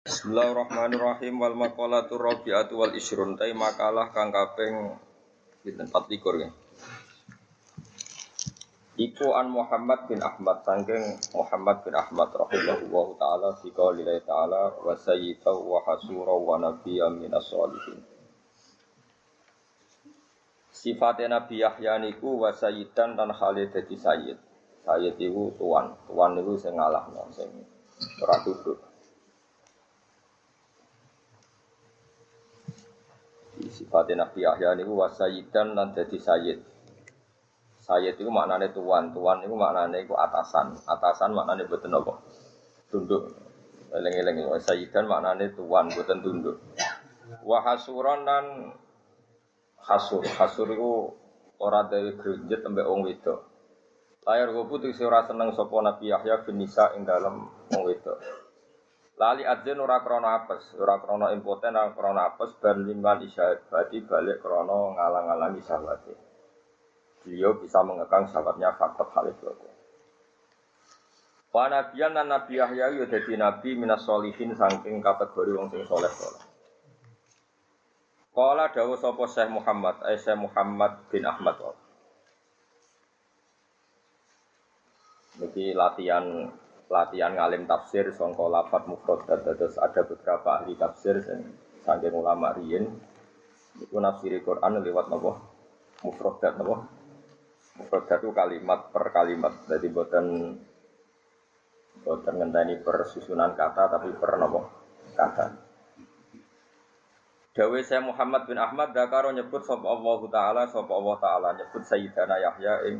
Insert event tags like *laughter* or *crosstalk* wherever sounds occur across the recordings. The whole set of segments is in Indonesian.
Bismillahirrahmanirrahim wal maqalatu rabi'atu wal isrun tai makalah kang kaping pinten 24 ya. Iku an Muhammad bin Ahmad sangking Muhammad bin Ahmad rahimahullah taala fi qaulillahi taala wa sayyidu wa hasura wa nabiyyan minas solihin. Sifatnya Nabi Yahya niku wa sayyidan dan Khalid dadi sayyid. Sayyid iku tuan, tuan niku sing ngalahno sing ora duduk. Sifatnya Nabi Yahya niku wasayidan lan dadi sayyid. Sayyid itu maknane tuan, tuan itu maknane iku atasan. Atasan maknane boten apa? Tunduk. Eling-eling wasayidan maknane tuan boten tunduk. Wa hasuran lan hasur. Hasur iku ora dhewe grunjet ambek wong wedok. Layar gopu tuh ora seneng sapa Nabi Yahya bin ing dalem wong wedok. Lali adzin ora krana apes, ora krana impoten, ora krana apes ben liman isyahat berarti balik krana ngalang-alangi sahabatnya. Beliau bisa mengekang sahabatnya faktor Khalid itu. Wa nabiyan dan Nabi Yahya dadi nabi minas solihin saking kategori wong sing soleh soleh. Kala dawuh sapa Syekh Muhammad, eh Syekh Muhammad bin Ahmad. Niki latihan latihan ngalim tafsir songko lafat mufrodat terus ada beberapa ahli tafsir dan saking ulama riyin itu nafsiri Quran lewat nopo mufrodat nopo mufrodat itu kalimat per kalimat. Jadi buatan buatan ngenteni per susunan kata tapi per nopo kata. Dawe saya Muhammad bin Ahmad Dakaro nyebut sapa Allah Ta'ala sapa Allah Ta'ala nyebut Sayyidana Yahya ing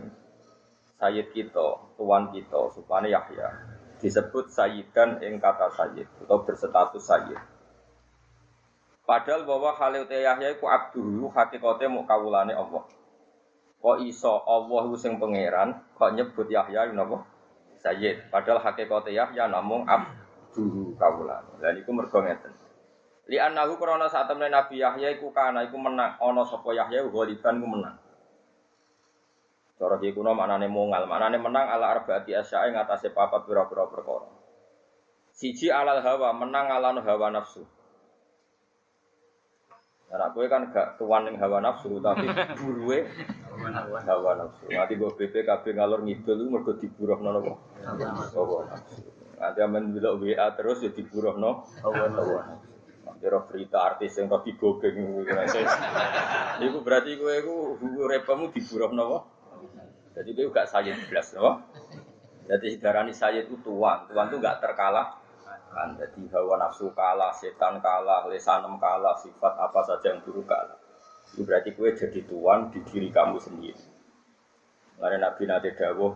Sayyid kita, tuan kita, supaya Yahya disebut sayyidan ing kata sayyid atau berstatus sayyid. Padahal bahwa Khalil Yahya iku abduhu hakikate mau kawulane Allah. Kok iso Allah sing pangeran kok nyebut Yahya napa? Sayyid. Padahal hakikate Yahya namung abduhu kawulane. Lah niku mergo ngeten. Li annahu krana saat Nabi Yahya iku kana iku menang ana sapa Yahya ghaliban ku menang. Cara ki kuno maknane mongal, maknane menang ala arbaati asyae ngatasé papat pira-pira perkara. Siji alal hawa, menang ala hawa nafsu. Nah, kowe kan gak tuan ning hawa nafsu tapi *laughs* buruwe hawa nafsu. Nanti gue BPKB ngalor ngidul mergo diburuhno napa? Hawa nafsu. Nanti amen bilok WA terus ya diburuhno hawa nafsu. Kira berita artis yang roh digogeng Iku berarti kowe iku repemu diburuhno apa? Jadi dia juga sayyid belas, no? Jadi darani sayyid itu tuan, tuan itu nggak terkalah kan. Jadi hawa nafsu kalah, setan kalah, lesanem kalah, sifat apa saja yang buruk kalah. Itu berarti kue jadi tuan di diri kamu sendiri. Karena Nabi Nabi Dawuh,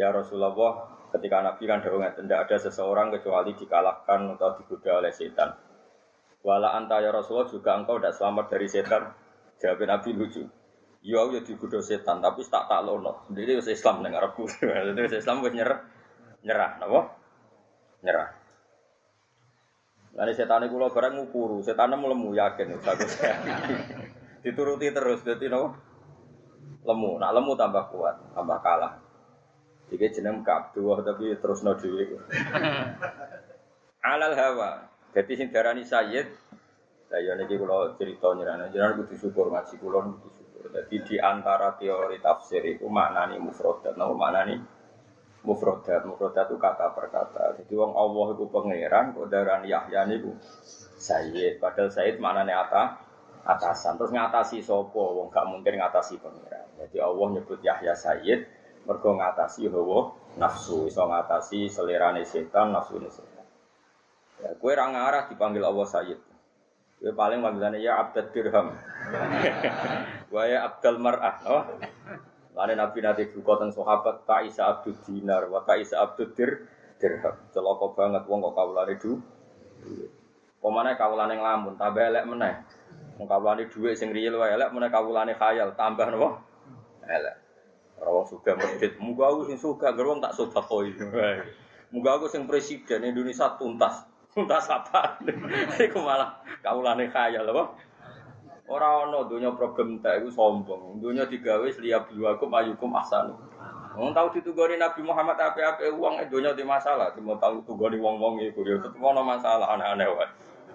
ya Rasulullah, ketika Nabi kan Dawuh tidak ada seseorang kecuali dikalahkan atau digoda oleh setan. Wala anta ya Rasulullah juga engkau tidak selamat dari setan. Jawab Nabi lucu. Yo ya digoda setan, tapi tak tak lono. Jadi wis Islam ning arepku. *laughs* Jadi wis Islam wis nyerah. Nyerah, napa? Nyerah. Lalu setan iku lho barang ngukuru, setan lemu yakin bagus. *laughs* Dituruti terus dadi napa? Lemu, nak lemu tambah kuat, tambah kalah. Iki jeneng kabduh tapi terus no dhewe. *laughs* Alal hawa. Jadi sing darani sayyid Lah ya niki kula cerita nyerana, jenengan kudu syukur ngaji kula kudu syukur. Jadi di antara teori tafsir itu maknani mufrodat, nama maknani mufrodat, mufrodat itu kata per kata. Jadi wong Allah itu pangeran, kok darani Yahya niku Sayyid. Padahal Sayyid maknanya apa? Atasan. Terus ngatasi sopo, wong gak mungkin ngatasi pangeran. Jadi Allah nyebut Yahya Sayyid, mergo ngatasi hawa nafsu, iso ngatasi selerane setan, nafsu setan. Ya, kue rangarah dipanggil Allah Sayyid. Gue paling panggilannya ya abdul dirham. *laughs* Wa ya abdul mar'ah. Oh. Lain Nabi nanti buka tentang sahabat tak isa abdul dinar, wa tak isa abdul dir dirham. Celoko banget wong kok kawulane du. Pemane kawulane nglamun, tambah elek meneh. Wong kawulane dhuwit sing riyel wae elek meneh kawulane khayal, tambah napa? Elek. Ora wong sugih medhit, muga aku sing sugih, wong tak sedekoi. Muga aku sing presiden Indonesia tuntas. Tuntas apa? *laughs* Iku malah kaulane khayal apa? Ora ana donya problem tak iku sombong. Donya digawe liya biwakum ayukum ahsanu. Wong tahu ditugoni Nabi Muhammad ape-ape uang donya di masalah, cuma tahu tugoni wong-wong iku ya tetep ono masalah aneh-aneh wae.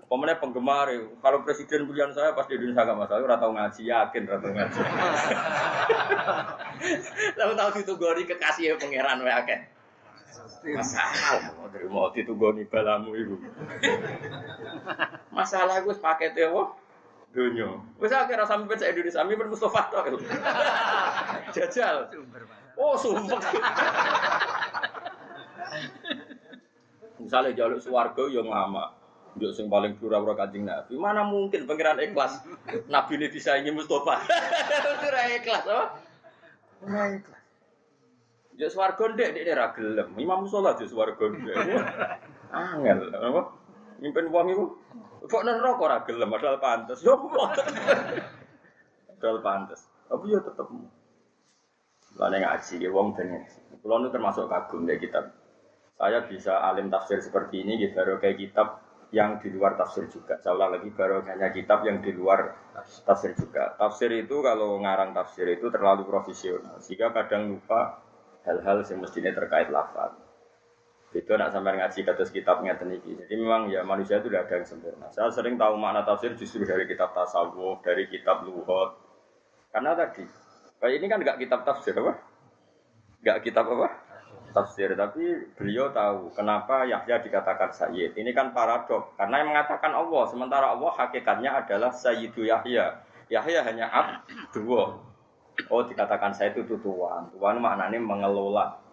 Pemenang penggemar, kalau presiden pilihan saya pasti di Indonesia gak masalah, ora tau ngaji, yakin ora tau ngaji. *laughs* Lalu tahu ditugoni kekasih pangeran wae akeh. Masalah, mau dari mau ditugoni balamu ibu. Masalah gue paketnya wah dunia. Wes akhirnya sampai baca Indonesia, Mimpin Mustafa tuh. Jajal. Oh, sumpah. Misalnya jaluk suwargo yang lama. Yuk sing paling pura-pura kancing Nabi. Mana mungkin pangeran ikhlas? Nabi ini disaingi Mustafa. Itu ikhlas, apa? Ora ikhlas. Ya swarga ndek ndek ra gelem. Imam sholat ya swarga ndek. Angel, apa? Mimpin wong iku kok neraka ora gelem padahal pantes. Yo. Padahal pantes. Tapi yo tetep Lalu ngaji, ya wong dan Kalau itu termasuk kagum dari kitab. Saya bisa alim tafsir seperti ini, gitu, baru kayak kitab yang di luar tafsir juga. Saya lagi, baru hanya kitab yang di luar tafsir juga. Tafsir itu kalau ngarang tafsir itu terlalu profesional, sehingga kadang lupa hal-hal yang mestinya terkait lafaz. Itu nak sampai ngaji kados kitabnya teniki. Jadi memang ya manusia itu tidak ada yang sempurna. Saya sering tahu makna tafsir justru dari kitab tasawuf, dari kitab luhut. Karena tadi Kayak ini kan nggak kitab tafsir apa? Nggak kitab apa? Tafsir. Tapi beliau tahu kenapa Yahya dikatakan Sayyid. Ini kan paradok. Karena yang mengatakan Allah. Sementara Allah hakikatnya adalah Sayyidu Yahya. Yahya hanya abdu. Oh dikatakan saya itu tuan. Tuan maknanya mengelola.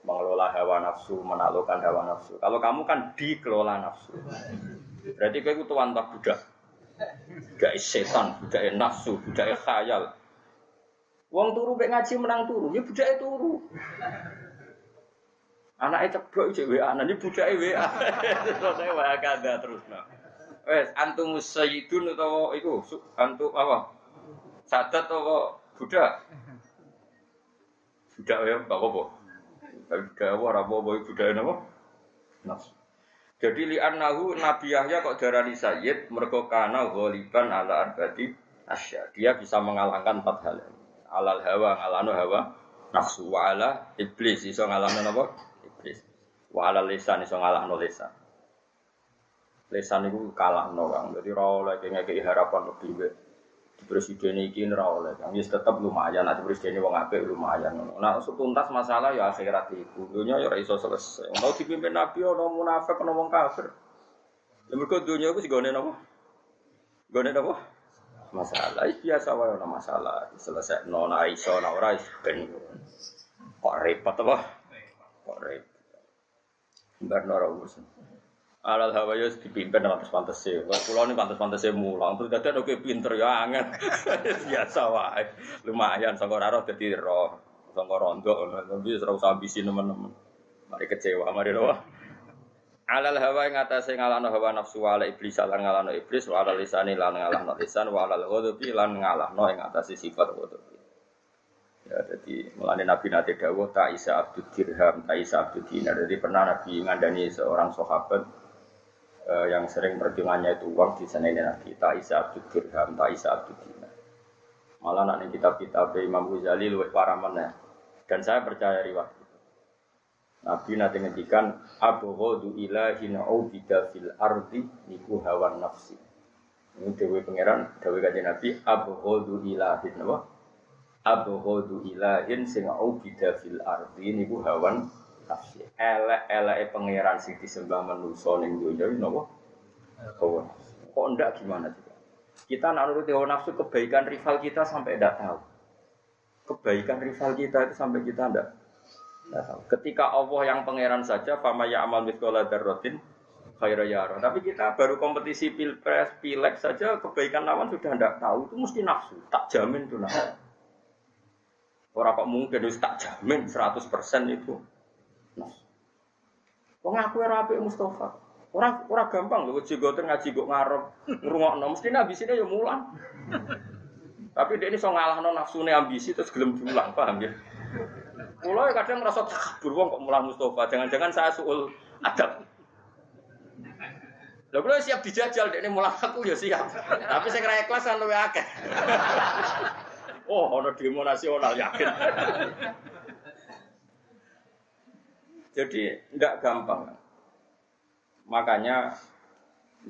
Mengelola hawa nafsu, menaklukkan hawa nafsu. Kalau kamu kan dikelola nafsu. Berarti kau itu tuan tak budak. Budak setan, budak nafsu, budak khayal. Wong turu mek ngaji menang turu, ya budake turu. Anaknya ceblok iki WA, nanti budake WA. Terus *laughs* saya wae kada terus nah. Wes antum sayyidun utawa iku antum apa? Sadat apa budak? Budak ya apa-apa. Tapi apa ora apa-apa budak napa? Nas. Jadi li annahu Nabi Yahya kok darani sayyid mergo kana ghaliban ala arbati asya. Dia bisa mengalahkan empat hal. Alal hawa ngalano hawa nafsu. Wa ala iblis iso ngalano napa? Iblis. Wa ala lisan iso ngalahno lisan. Lisan itu kalah no kang. Jadi ora oleh ngekeki harapan lebih presiden ini ora oleh. Kang wis tetep lumayan nanti presiden wong apik lumayan. Nah tuntas masalah ya akhirat iku. Dunia ya ora iso selesai. Mau dipimpin nabi ono munafik ono wong kafir. Ya mergo dunia iku sigone napa? Gone napa? Masalah. Biasa wae ana masalah. Selesai nona iso ora ora ben. Kok repot apa? Kok repot. Bar ora urusan Alal hawa yo dipimpin pantes pantes sih. Kalau pulau ini pantes pantes sih mulang. Terus jadi oke pinter ya angin. *laughs* Biasa wae. Lumayan. Sangkor roh jadi roh. Sangkor rondo. Tapi serau ambisi teman-teman. Mari kecewa. Mari loh alal hawa yang atas ngalahno hawa nafsu ala iblis lan ngalahno iblis wa alal lisani lan ngalahno lisan wa alal ghadabi lan ngalahno yang atas sifat ghadabi ya jadi melani nabi nate dawuh ta isa abdul dirham ta isa abdul dinar jadi pernah nabi ngandani seorang sahabat eh, yang sering perjuangannya itu uang di sana ini nabi ta isa abdul dirham ta isa abdul dinar malah nanti kitab-kitab Imam Ghazali luwih parah mana dan saya percaya riwayat Nabi nanti ngendikan abghadu ilahin ubida fil ardi niku hawan nafsi. Ini dewi pangeran, dewi kajian Nabi abghadu ilahin apa? Abghadu ilahin sing ubida fil ardi niku hawan nafsi. Elek-eleke pangeran sing disembah manusa ning donya napa? Hawa Kok ndak gimana juga? Kita nak hawa nafsu kebaikan rival kita sampai ndak tahu. Kebaikan rival kita itu sampai kita ndak Ketika Allah yang pangeran saja, fama ya amal mitkola darrotin khaira yaro. Tapi kita baru kompetisi pilpres, pilek saja kebaikan lawan sudah tidak tahu itu mesti nafsu. Tak jamin tuh nafsu. Orang kok mungkin harus tak jamin 100% itu nafsu. Wong aku ora apik Mustafa. Orang orang gampang loh jigoten ngaji kok ngarep ngrungokno mesti ambisine ya mulang. Tapi dia ini so ngalahno nafsune ambisi terus gelem diulang, paham ya? Pulau ya kadang merasa takbur wong kok mulah Mustafa. Jangan-jangan saya suul adab. Lah kula siap dijajal ini mulah aku ya siap. Tapi saya kira ikhlas kan luwih akeh. *laughs* oh, ono demo nasional yakin. Jadi tidak gampang. Makanya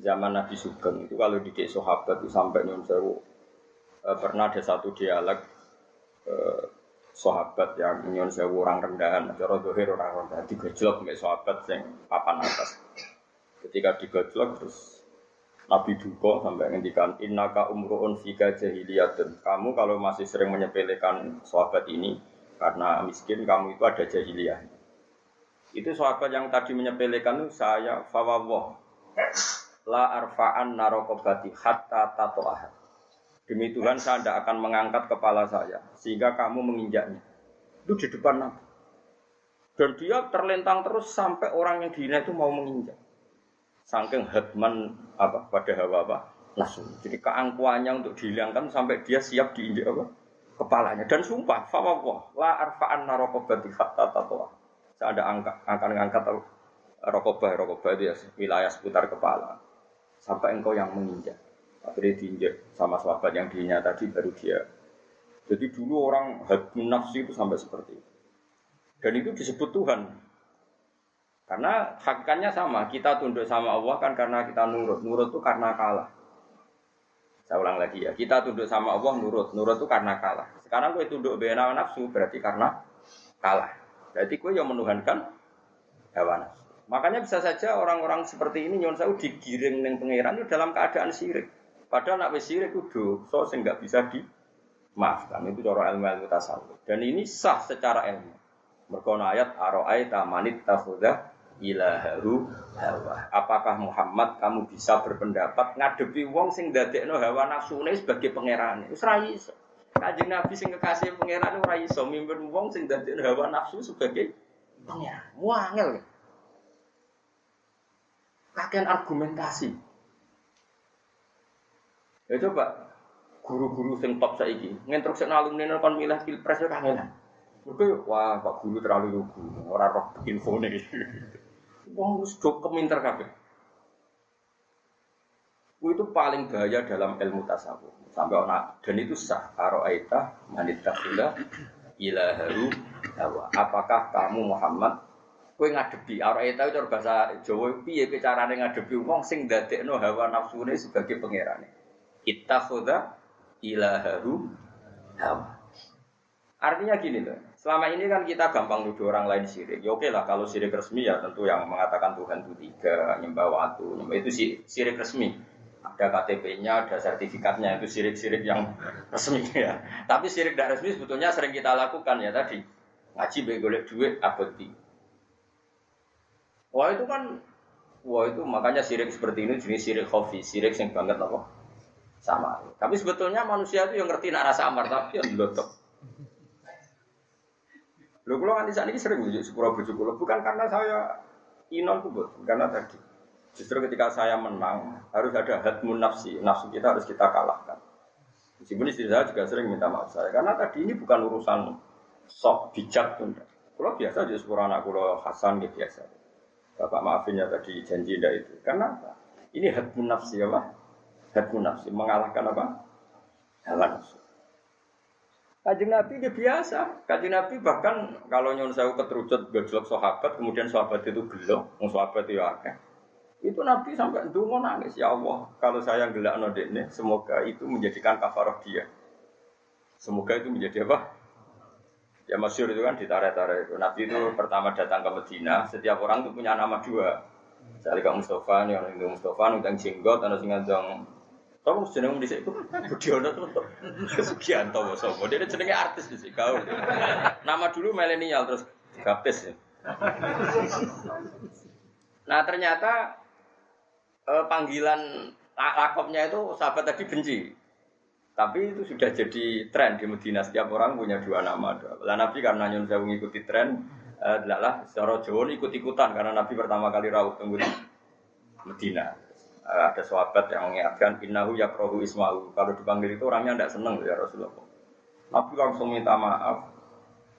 zaman Nabi Sugeng itu kalau di sahabat itu sampai nyun sewu eh, pernah ada satu dialog eh, sahabat yang nyun sewu orang rendahan, cara dohir orang rendahan digojlok mbek sahabat yang papan atas. Ketika digojlok terus Nabi duka sampai ngendikan innaka umruun fika jahiliyatun. Kamu kalau masih sering menyepelekan sahabat ini karena miskin kamu itu ada jahiliyah. Itu sahabat yang tadi menyepelekan itu saya fawawah la arfa'an narokobati hatta tato'ah. Demi Tuhan saya tidak akan mengangkat kepala saya sehingga kamu menginjaknya. Itu di depan Nabi. Dan dia terlentang terus sampai orang yang dihina itu mau menginjak. Sangking hadman apa pada hawa apa langsung. Jadi keangkuhannya untuk dihilangkan sampai dia siap diinjak apa kepalanya. Dan sumpah, fawwah la arfa'an narokobati hatta tato'ah. Saya ada angkat, akan mengangkat rokobah, rokobah itu ya wilayah seputar kepala sampai engkau yang menginjak. Akhirnya diinjak sama sahabat yang diinjak tadi baru dia. Jadi dulu orang hadun nafsi itu sampai seperti itu. Dan itu disebut Tuhan. Karena hakikatnya sama, kita tunduk sama Allah kan karena kita nurut. Nurut itu karena kalah. Saya ulang lagi ya, kita tunduk sama Allah nurut. Nurut itu karena kalah. Sekarang gue tunduk bena nafsu berarti karena kalah. Berarti gue yang menuhankan nafsu. Makanya bisa saja orang-orang seperti ini nyon saya digiring neng pangeran itu dalam keadaan sirik. Padahal nak wis sirik itu so sehingga bisa dimaafkan. Itu cara ilmu ilmu tasawuf. Dan ini sah secara ilmu. Merkona ayat aro'aita manit takhudah ilaharu hawa. Apakah Muhammad kamu bisa berpendapat ngadepi wong sing dadekno hawa nafsune sebagai pangeran? Wis. Kanjeng Nabi sing kekasih pangeran ora iso mimpin wong sing dadekno hawa nafsu sebagai pangeran. Wangel kakean argumentasi. Ya coba guru-guru sing top saiki nginstruksi alumni kon milih pilpres ya kangenan. Mergo wah Pak guru terlalu lugu, ora roh infone. *laughs* Wong wis do keminter kabeh. Itu paling bahaya dalam ilmu tasawuf. Sampai ona dan itu sah. Aro'aita manitakhila ilaharu hawa. Apakah kamu Muhammad Kowe ngadepi awake itu bahasa Jawa piye carane ngadepi wong sing ndadekno hawa nafsune sebagai pangerane. Ittakhadha ilahahu hawa. Artinya gini loh, selama ini kan kita gampang nuduh orang lain sirik. Ya oke lah kalau sirik resmi ya tentu yang mengatakan Tuhan itu tiga, nyembah waktu, nyembah itu sirik resmi. Ada KTP-nya, ada sertifikatnya, itu sirik-sirik yang resmi ya. Tapi sirik tidak resmi sebetulnya sering kita lakukan ya tadi. Ngaji begolek duit, abadi. Wah itu kan, wah itu makanya sirik seperti ini jenis sirik kopi, sirik yang banget apa? Sama. Tapi sebetulnya manusia itu yang ngerti nak rasa amar tapi yang belotok. Lo kalau kan di sana sering bujuk sepura bujuk bukan karena saya inon kubut, karena tadi justru ketika saya menang harus ada hatmun nafsi, nafsu kita harus kita kalahkan. Meskipun istri saya juga sering minta maaf saya, karena tadi ini bukan urusan sok bijak tuh. Kalau biasa jadi sepura anak Hasan gitu biasa. Bapak maafin ya tadi janji tidak itu. Karena apa? Ini hadmun nafsi apa? Hadmun nafsi. Mengalahkan apa? Hawa nafsu. Kajian Nabi dia biasa. Kajian Nabi bahkan kalau nyon saya keterucut gejolak sahabat, kemudian sahabat itu gelo, mau sahabat itu akeh. Itu Nabi sampai dungo nangis ya Allah. Kalau saya gelak nodene, semoga itu menjadikan kafarah dia. Semoga itu menjadi apa? Ya masyur itu kan ditarik-tarik itu. Nabi itu pertama datang ke Medina, setiap orang itu punya nama dua. Misalnya Kak Mustafa, nih orang itu Mustafa, nudang jenggot, ada singa dong. Kamu jeneng di situ, Budiono tuh, Sugianto, Sobo. Dia jenengnya artis di sini, kau. Nama dulu milenial terus gapes ya. Nah ternyata eh, panggilan lakopnya itu sahabat tadi benci. Tapi itu sudah jadi tren di Medina setiap orang punya dua nama. Lah Nabi karena nyun saya mengikuti tren, eh, secara Jawa ikut ikutan karena Nabi pertama kali rawuh tunggu di Medina. Eh, ada sahabat yang mengingatkan innahu yakrohu ismahu. Kalau dipanggil itu orangnya tidak senang ya Rasulullah. Nabi langsung minta maaf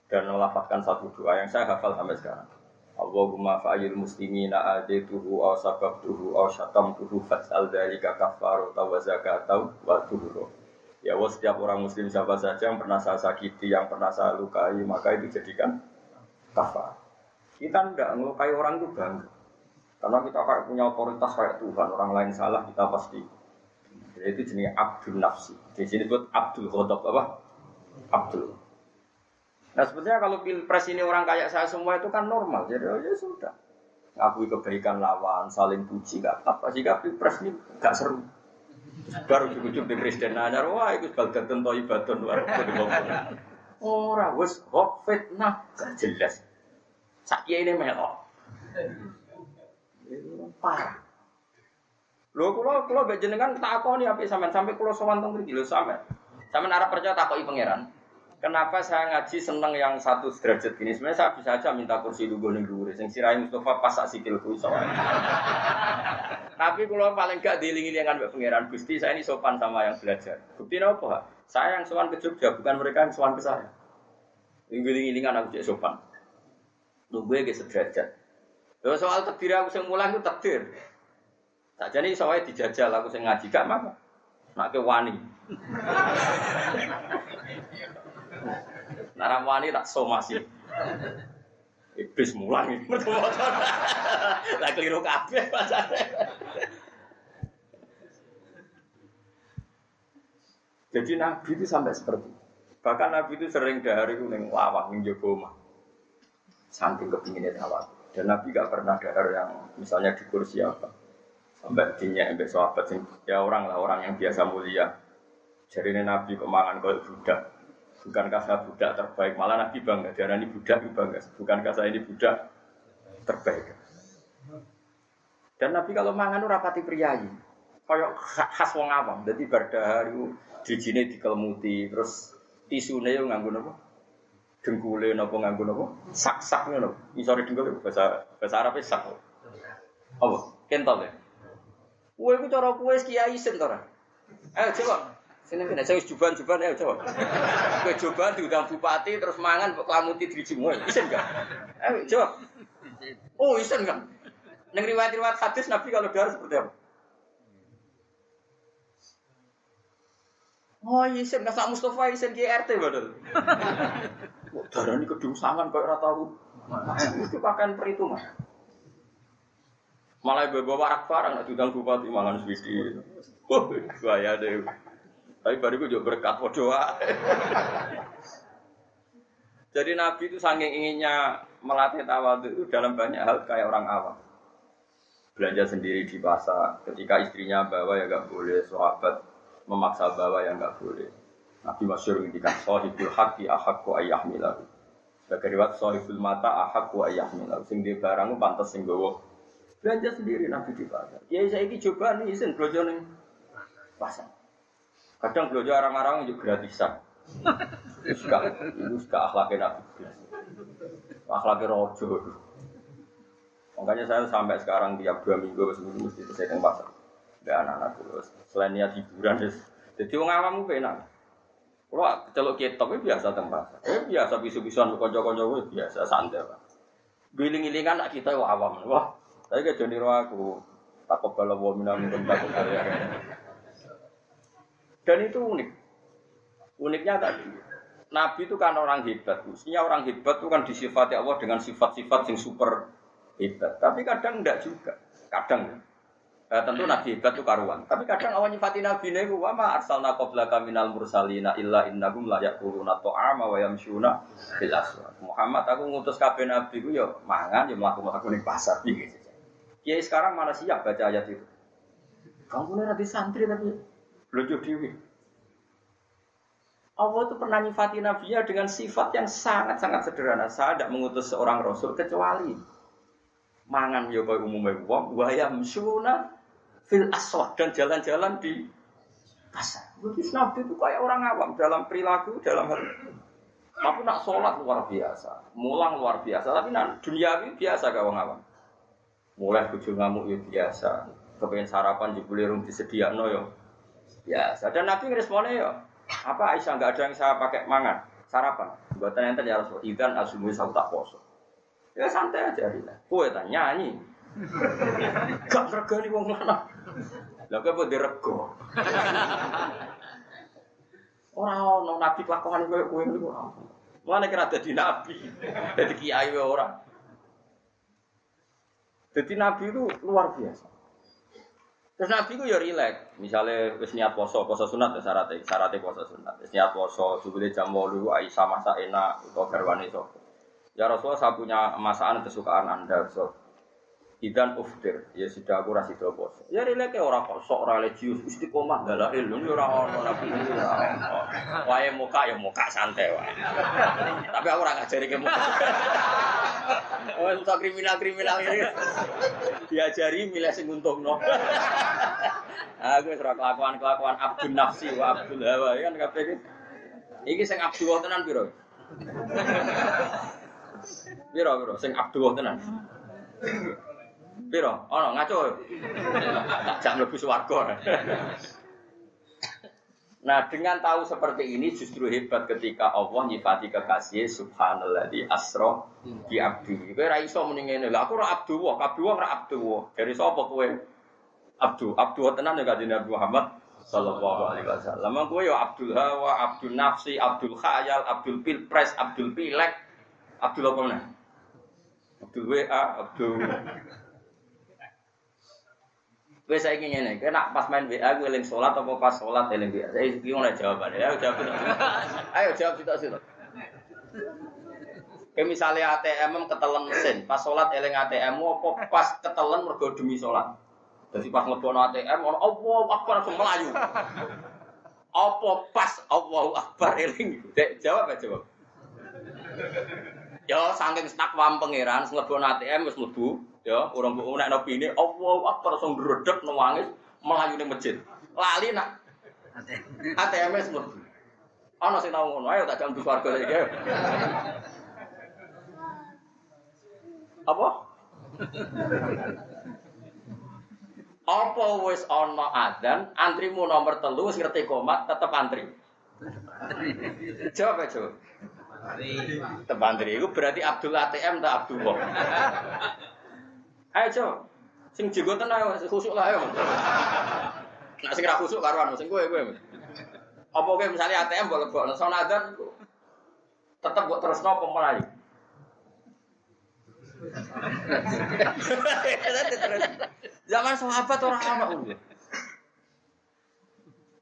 dan melafatkan satu doa yang saya hafal sampai sekarang. Allahumma fa'il muslimina adituhu aw sababtuhu aw syatamtuhu fatsal dzalika kafaru wa zakatau wa tuhuru. Ya Allah setiap orang muslim siapa saja yang pernah saya sakiti, yang pernah saya lukai, maka itu jadikan kafar. Kita enggak ngelukai orang itu bangga. Karena kita kayak punya otoritas kayak Tuhan, orang lain salah kita pasti. Jadi itu jenis Abdul Nafsi. Di sini buat Abdul Khotob apa? Abdul. Nah sebetulnya kalau pilpres ini orang kayak saya semua itu kan normal. Jadi oh, ya sudah. Ngakui kebaikan lawan, saling puji, gak apa-apa. Jika pilpres ini gak seru. Baru ujung-ujung di presiden nanya, wah itu baldatun toibatun luar biasa. Ora wis kok fitnah gak jelas. Sakya ini melok. Parah. Lho kula kula mbek jenengan takoni apik sampean sampai kula sowan teng mriki lho sampean. Sampean arep percaya takoki pangeran. Kenapa saya ngaji seneng yang satu derajat gini? Sebenarnya saya bisa aja minta kursi dulu nih dulu. Sing sirai Mustafa pas sak sikil kuwi *laughs* Tapi kalau paling gak dilingi dengan Mbak Pangeran Gusti, saya ini sopan sama yang belajar. Bukti apa? Saya yang sopan ke Jogja, bukan mereka yang sopan ke saya. Lingi-lingan aku cek sopan. Nunggu ya sederajat. Lalu soal takdir aku yang mulai itu takdir. Tak jadi soalnya dijajal aku yang ngaji gak apa. Nak ke wani. *laughs* Naram wani tak somasi. Iblis mulang ini. Lah keliru kabeh Jadi Nabi itu sampai seperti itu. Bahkan Nabi itu sering dari itu neng lawang neng Jogoma. Saking kepinginnya tawar. Dan Nabi gak pernah dahar yang misalnya di kursi apa. Sampai dinyak sampai sahabat ya orang lah orang yang biasa mulia. Jadi Nabi kemangan kalau budak. Bukankah saya budak terbaik? Malah Nabi bangga, darah ini budak bangga. Bukankah saya ini budak terbaik? Dan Nabi kalau mangan itu rapati priayi. Kayak khas wong awam. Jadi berdahar itu dijine dikelmuti. Terus tisune yo nganggo napa? Dengkule napa nganggo napa? Sak-sak ngono. Isore dengkul bahasa bahasa Arab sak. Apa? Kentol ya. Kowe iku cara kowe kiai sen to ora? Ayo coba Sini kena saya juban juban ya coba. Kue juban diundang bupati terus mangan kelamuti di semua. Isen enggak? Eh coba. Oh isen enggak? Neng riwayat-riwayat hadis Nabi kalau darah seperti apa? Oh isen nggak sak Mustafa isen GRT badal. Darah ini kedung sangan kayak rata lu. Itu pakaian perhitungan. Malah bawa warak barang, diundang bupati mangan swidi. Wah, bahaya deh. Tapi baru itu juga berkat doa. Jadi Nabi itu saking inginnya melatih tawadu itu dalam banyak hal kayak orang awam. Belanja sendiri di pasar, ketika istrinya bawa ya nggak boleh, sahabat memaksa bawa ya nggak boleh. Nabi masyur ngendikan sahibul haqi ahakku ayah milahu. Sebagai riwayat sahibul mata ahakku ayah milahu. Sing di barang pantas sing gowo. Belanja sendiri Nabi di pasar. Ya saya ini coba nih izin belanja nih pasar. Kadang belanja orang-orang juga gratisan. Itu suka, itu suka akhlaknya Nabi. Akhlaknya rojo. Makanya saya sampai sekarang tiap dua minggu seminggu mesti saya ke pasar. Dan anak-anak terus. Selain niat hiburan, jadi orang awam itu enak. Kalau celok kitab itu biasa pasar. Eh biasa bisu-bisuan konco-konco itu biasa santai lah. Giling-gilingan anak kita awam. Wah, saya kayak Joni aku takut kalau wa minam takut karya. Dan itu unik. Uniknya tadi, Nabi itu kan orang hebat. Mestinya orang hebat itu kan disifati Allah dengan sifat-sifat yang super hebat. Tapi kadang enggak juga. Kadang Eh, tentu Nabi hebat itu karuan. Tapi kadang awal nyifati Nabi ini, wa ma arsalna qablaka minal mursalina illa innahum la yaquluna ta'ama wa yamshuna fil. Muhammad aku ngutus kabeh nabi ku ya mangan ya mlaku-mlaku ning pasar iki. Kiai sekarang mana siap baca ayat itu? Kamu ini nanti santri tapi lucu dewi. Allah itu pernah nyifati nabinya dengan sifat yang sangat-sangat sederhana. Saya tidak mengutus seorang rasul kecuali mangan ya kaya umumnya wong wa yamshuna fil aswad dan jalan-jalan di pasar. Jadi Nabi itu kayak orang awam dalam perilaku, dalam hal tapi nak sholat luar biasa, mulang luar biasa. Tapi nak duniawi biasa gak orang awam. Mulai bujuk ngamuk ya biasa, kepengen sarapan jebule rum disediakno ya biasa. Dan Nabi ngeresponnya ya, apa Aisyah nggak ada yang saya pakai mangan sarapan. Buatan yang tadi harus ikan asumsi saya tak poso. Ya santai aja, Kue tanya nyanyi, *laughs* Gak regani wong mana? Lah kok mbok dirego. *laughs* Ora ono nabi kelakuan koyo kowe niku ora. Mulane kira dadi nabi. Dadi kiai ora. Jadi Nabi itu luar biasa. Terus Nabi itu ya rileks. Misalnya wis niat poso, poso sunat ya syaratnya, syaratnya poso sunat. Wis niat poso, jubile jam 8 Aisyah masak enak utawa garwane sapa. Ya Rasulullah saya punya masakan kesukaan Anda, so. Idan uftir, ya sudah aku rasi do poso. Ya rileks ora kok sok religius istiqomah dalam ilmu ora ono Nabi. Wae muka ya muka santai wae. Tapi aku ora ngajari ke muka. Oh, untuk kriminal-kriminal ini. Diajari milih sing untungno. Aku wis kelakuan-kelakuan Abdul Nafsi wa Abdul Hawa ya kan kabeh iki. Iki sing Abdul tenan piro? Piro piro sing Abdul tenan? Piro? Ono ngaco. Tak jak mlebu swarga. Nah dengan tahu seperti ini justru hebat ketika Allah nyifati kekasih subhanallah di asro di abdi. Kowe ra iso muni ngene. Lah aku ora abdu wa, kabeh wong ora abdu wa. Dari sapa kowe? Abdu, abdu tenan ya kanjeng Nabi Muhammad sallallahu alaihi wasallam. Kowe ya Abdul Hawa, Abdul Nafsi, Abdul Khayal, Abdul Pilpres, Abdul Pilek, Abdul apa meneh? Abdul WA, Abdul Kowe saiki ngene, kowe nak pas main WA kowe eling salat apa pas salat eling WA? Saya ngono jawabane. Ayo jawab. Ayo jawab sitok sitok. Kayak misalnya ATM ketelen mesin, pas sholat eling ATM, apa pas ketelen mergo demi sholat. Jadi pas ngelebono ATM, orang Allah Akbar langsung melayu. Apa pas Allah Akbar eling? Dek, jawab ya jawab. Ya saking takwam pangeran ngelebono ATM wis mlebu, ya urung mbok nek nopi ini Allah Akbar langsung ndredeg nangis melayu ning masjid. Lali nak ATM wis mlebu. Ana sing tau ngono, ayo tak jam swarga iki. Apa? Apa wis ana adzan, antrimu nomor telu wis ngerti komat tetep antri. Jawab aja. Tetep antri. Itu berarti Abdul ATM tak Abdullah. Ayo coba. Sing jenggoten ayo khusuk lah ayo. Nek sing ra khusuk karuan sing kowe kowe. Apa kowe misalnya ATM mbok lebokno sono adzan tetep mbok terusno apa melayu? *laughs* Zaman sahabat orang udah.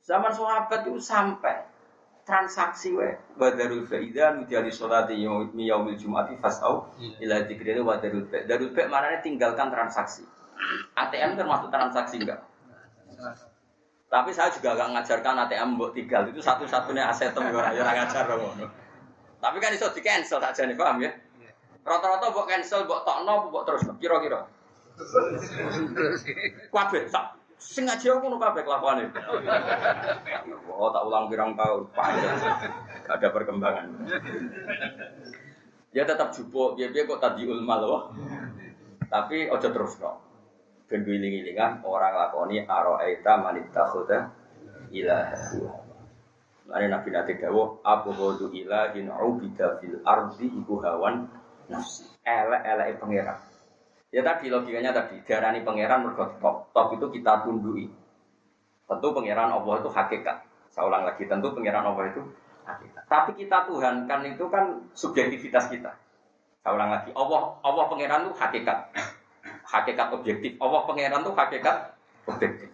Zaman sahabat itu sampai transaksi we. Badarul faida nudiali sholati yaumil jumati fasau ila dzikrina wa darul fa darul fa mana tinggalkan transaksi. ATM termasuk transaksi enggak? Tapi saya juga gak ngajarkan ATM buat tinggal. Itu satu-satunya aset yang orang ngajar tapi kan itu di cancel saja nih paham ya? Rata-rata buat cancel, buat tokno, buat terus, kira-kira. Kabeh, sak sing ngaji aku ngono kabeh kelakuane. Oh, tak ulang pirang tahun, panjang. Ada perkembangan. Ya tetap jupuk, dia dia kok tadi ulma loh. Tapi ojo terus kok. Ben giling-gilingan orang lakoni aro'aita manittakhudha ilaha. Lalu Nabi Nabi Dawo, Abu Hudu ilahin ubida fil ardi iku hawan nafsi. Elek-elek pangeran. Ya tadi logikanya tadi darani pangeran mergo top. Top itu kita tundui. Tentu pangeran Allah itu hakikat. Saya ulang lagi, tentu pangeran Allah itu hakikat. Tapi kita Tuhan kan itu kan subjektivitas kita. Saya ulang lagi, Allah Allah pangeran itu hakikat. Hakikat objektif. Allah pangeran itu hakikat objektif.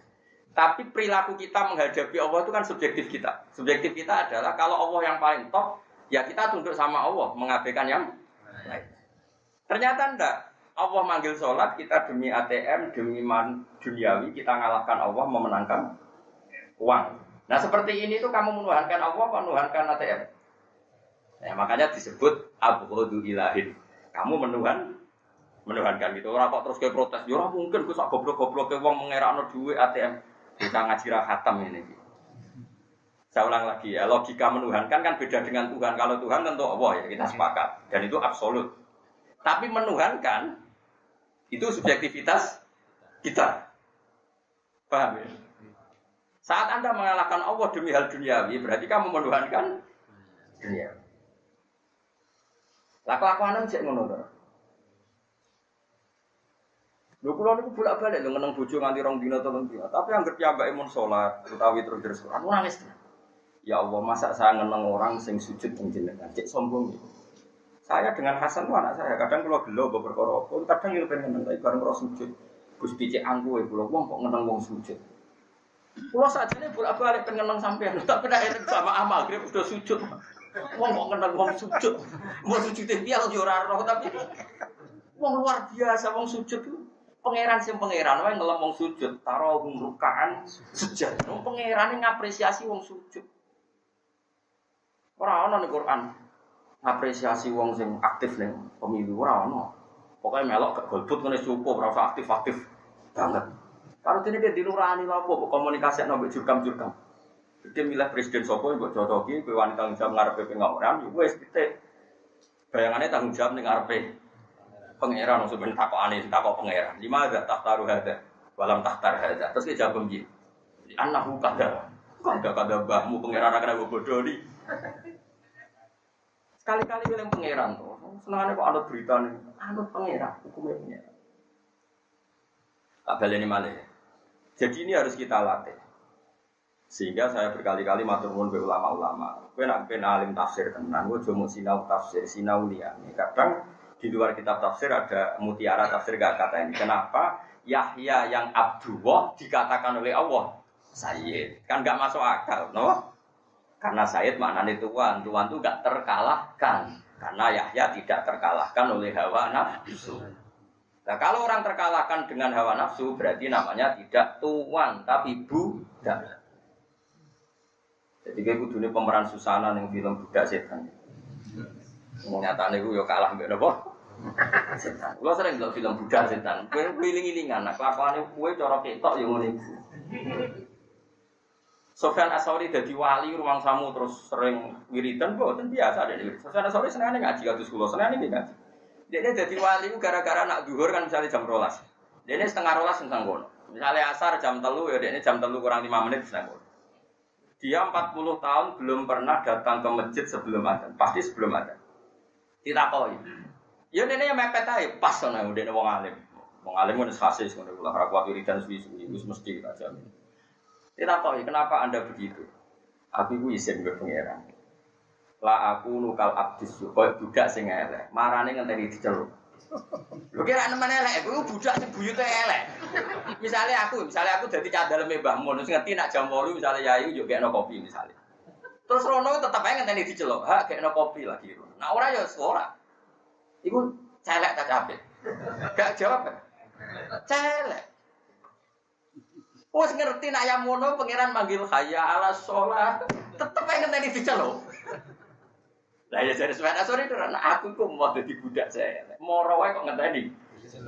Tapi perilaku kita menghadapi Allah itu kan subjektif kita. Subjektif kita adalah kalau Allah yang paling top, ya kita tunduk sama Allah, mengabaikan yang lain. Ternyata enggak. Allah manggil sholat, kita demi ATM, demi man duniawi, kita ngalahkan Allah, memenangkan uang. Nah seperti ini tuh kamu menuhankan Allah, menuhankan ATM. Nah, makanya disebut Abu Ilahin. Kamu menuhan, menuhankan gitu. Orang kok terus kayak protes, ya mungkin gue sak goblok-goblok ke uang mengerakno duit ATM. Kita ngaji khatam ini. Saya ulang lagi ya, logika menuhankan kan beda dengan Tuhan. Kalau Tuhan tentu Allah ya, kita sepakat. Dan itu absolut. Tapi menuhankan, itu subjektivitas kita. Paham ya? Saat Anda mengalahkan Allah demi hal duniawi, berarti kamu menuhankan dunia. Lah kelakuanan cek ngono. Lho kula niku bolak-balik lho ngeneng bojo nganti rong dina telung dina, tapi anggere piyambake mun salat utawi terus terus aku nangis. Ya Allah, masa saya ngeneng orang sing sujud ning jenengan, cek sombong iki. Saya dengan Hasan itu anak saya. Kadang kalau gelo beberapa rokok, kadang yang pengen tapi bareng kalau sujud. Gusti cek angku ya, pulau wong kok ngeneng wong sujud. Pulau saja nih bolak balik pengen ngeneng sampean, tak pernah enak sama amal, dia udah sujud. Wong kok ngeneng wong sujud, mau sujud dia yo ora roh tapi wong luar biasa wong sujud tuh. Pangeran sing pangeran wae ngelem wong sujud, taro rukaan. Wong pangeran ngapresiasi wong sujud. Ora ana ning Quran apresiasi wong sing aktif ning pemilu ora ono. Pokoke melok gak golput ngene cukup ora aktif-aktif banget. Kalau ini dia dinurani lah apa komunikasi nombor jurkam-jurkam. Dia milih presiden sopo yang cocoki, kowe wanita tanggung jawab ngarepe pengawaran, ya wis kita bayangannya tanggung jawab ning ngarepe pangeran maksudnya takok aneh takok pangeran. Lima ada tak taruh ada, walam tak taruh ada. Terus dia jawab begini, anakku kada, kada kada bahmu pangeran akan bodoh nih. Sekali-kali yang pangeran tuh. Senangannya kok ada berita nih. Anut pangeran, hukumnya pangeran. Tak baleni malah. Jadi ini harus kita latih. Sehingga saya berkali-kali matur nuwun be ulama-ulama. Kowe nak ben alim tafsir tenan, kowe jomo sinau tafsir, sinau liyane. Kadang di luar kitab tafsir ada mutiara tafsir gak kata ini. Kenapa Yahya yang Abdullah dikatakan oleh Allah Sayyid? Kan gak masuk akal, no? Karena Said maknanya tuan, tuan itu gak terkalahkan. Karena Yahya tidak terkalahkan oleh hawa nafsu. Nah kalau orang terkalahkan dengan hawa nafsu berarti namanya tidak tuan tapi budak. Jadi kayak kudu pemeran Susana yang film budak setan. Nyatanya gue yo kalah mbak nopo. Setan. Lo sering nggak film budak setan. Gue wiling-wilingan. Nah kelakuannya gue corok ketok yang mau Sofyan Asauri jadi wali ruang samu terus sering wiridan, boten biasa deh. Sofyan Asauri senang ngaji kados kula, senang nih ngaji. Dia jadi wali gara-gara nak duhur kan misalnya jam rolas. Dia ini setengah rolas tentang kono. Misalnya asar jam telu ya dia ini jam telu kurang lima menit tentang kono. Dia 40 tahun belum pernah datang ke masjid sebelum ada, pasti sebelum ada. Tidak koi. Ya ini yang mepet aja, pas sana udah wong alim. Wong alim kan khasih, ngono kula ora kuat wiridan suwi-suwi, wis mesti kita jamin. Kita tahu kenapa anda begitu. Aku itu izin ke pangeran. Lah aku nukal abdis kau budak sing elek. Marane ngenteni diceluk. Lho kira nemen elek, aku budak sing buyute elek. Misalnya aku, misalnya aku dadi candaleme Mbah Mun, terus ngerti nak jam 8 misalnya yayu yo gekno kopi misalnya. Terus Rono tetep ae ngenteni diceluk, ha gekno kopi lagi. Nah ora ya ora. Iku celek tak capek. Gak jawab. Celek. Wes ngerti nak yang mono pangeran manggil kaya ala sholat, tetep pengen tadi diceluk. Lah ya jadi sepeda sore itu anak aku kok mau jadi budak saya. Moro wae kok ngenteni.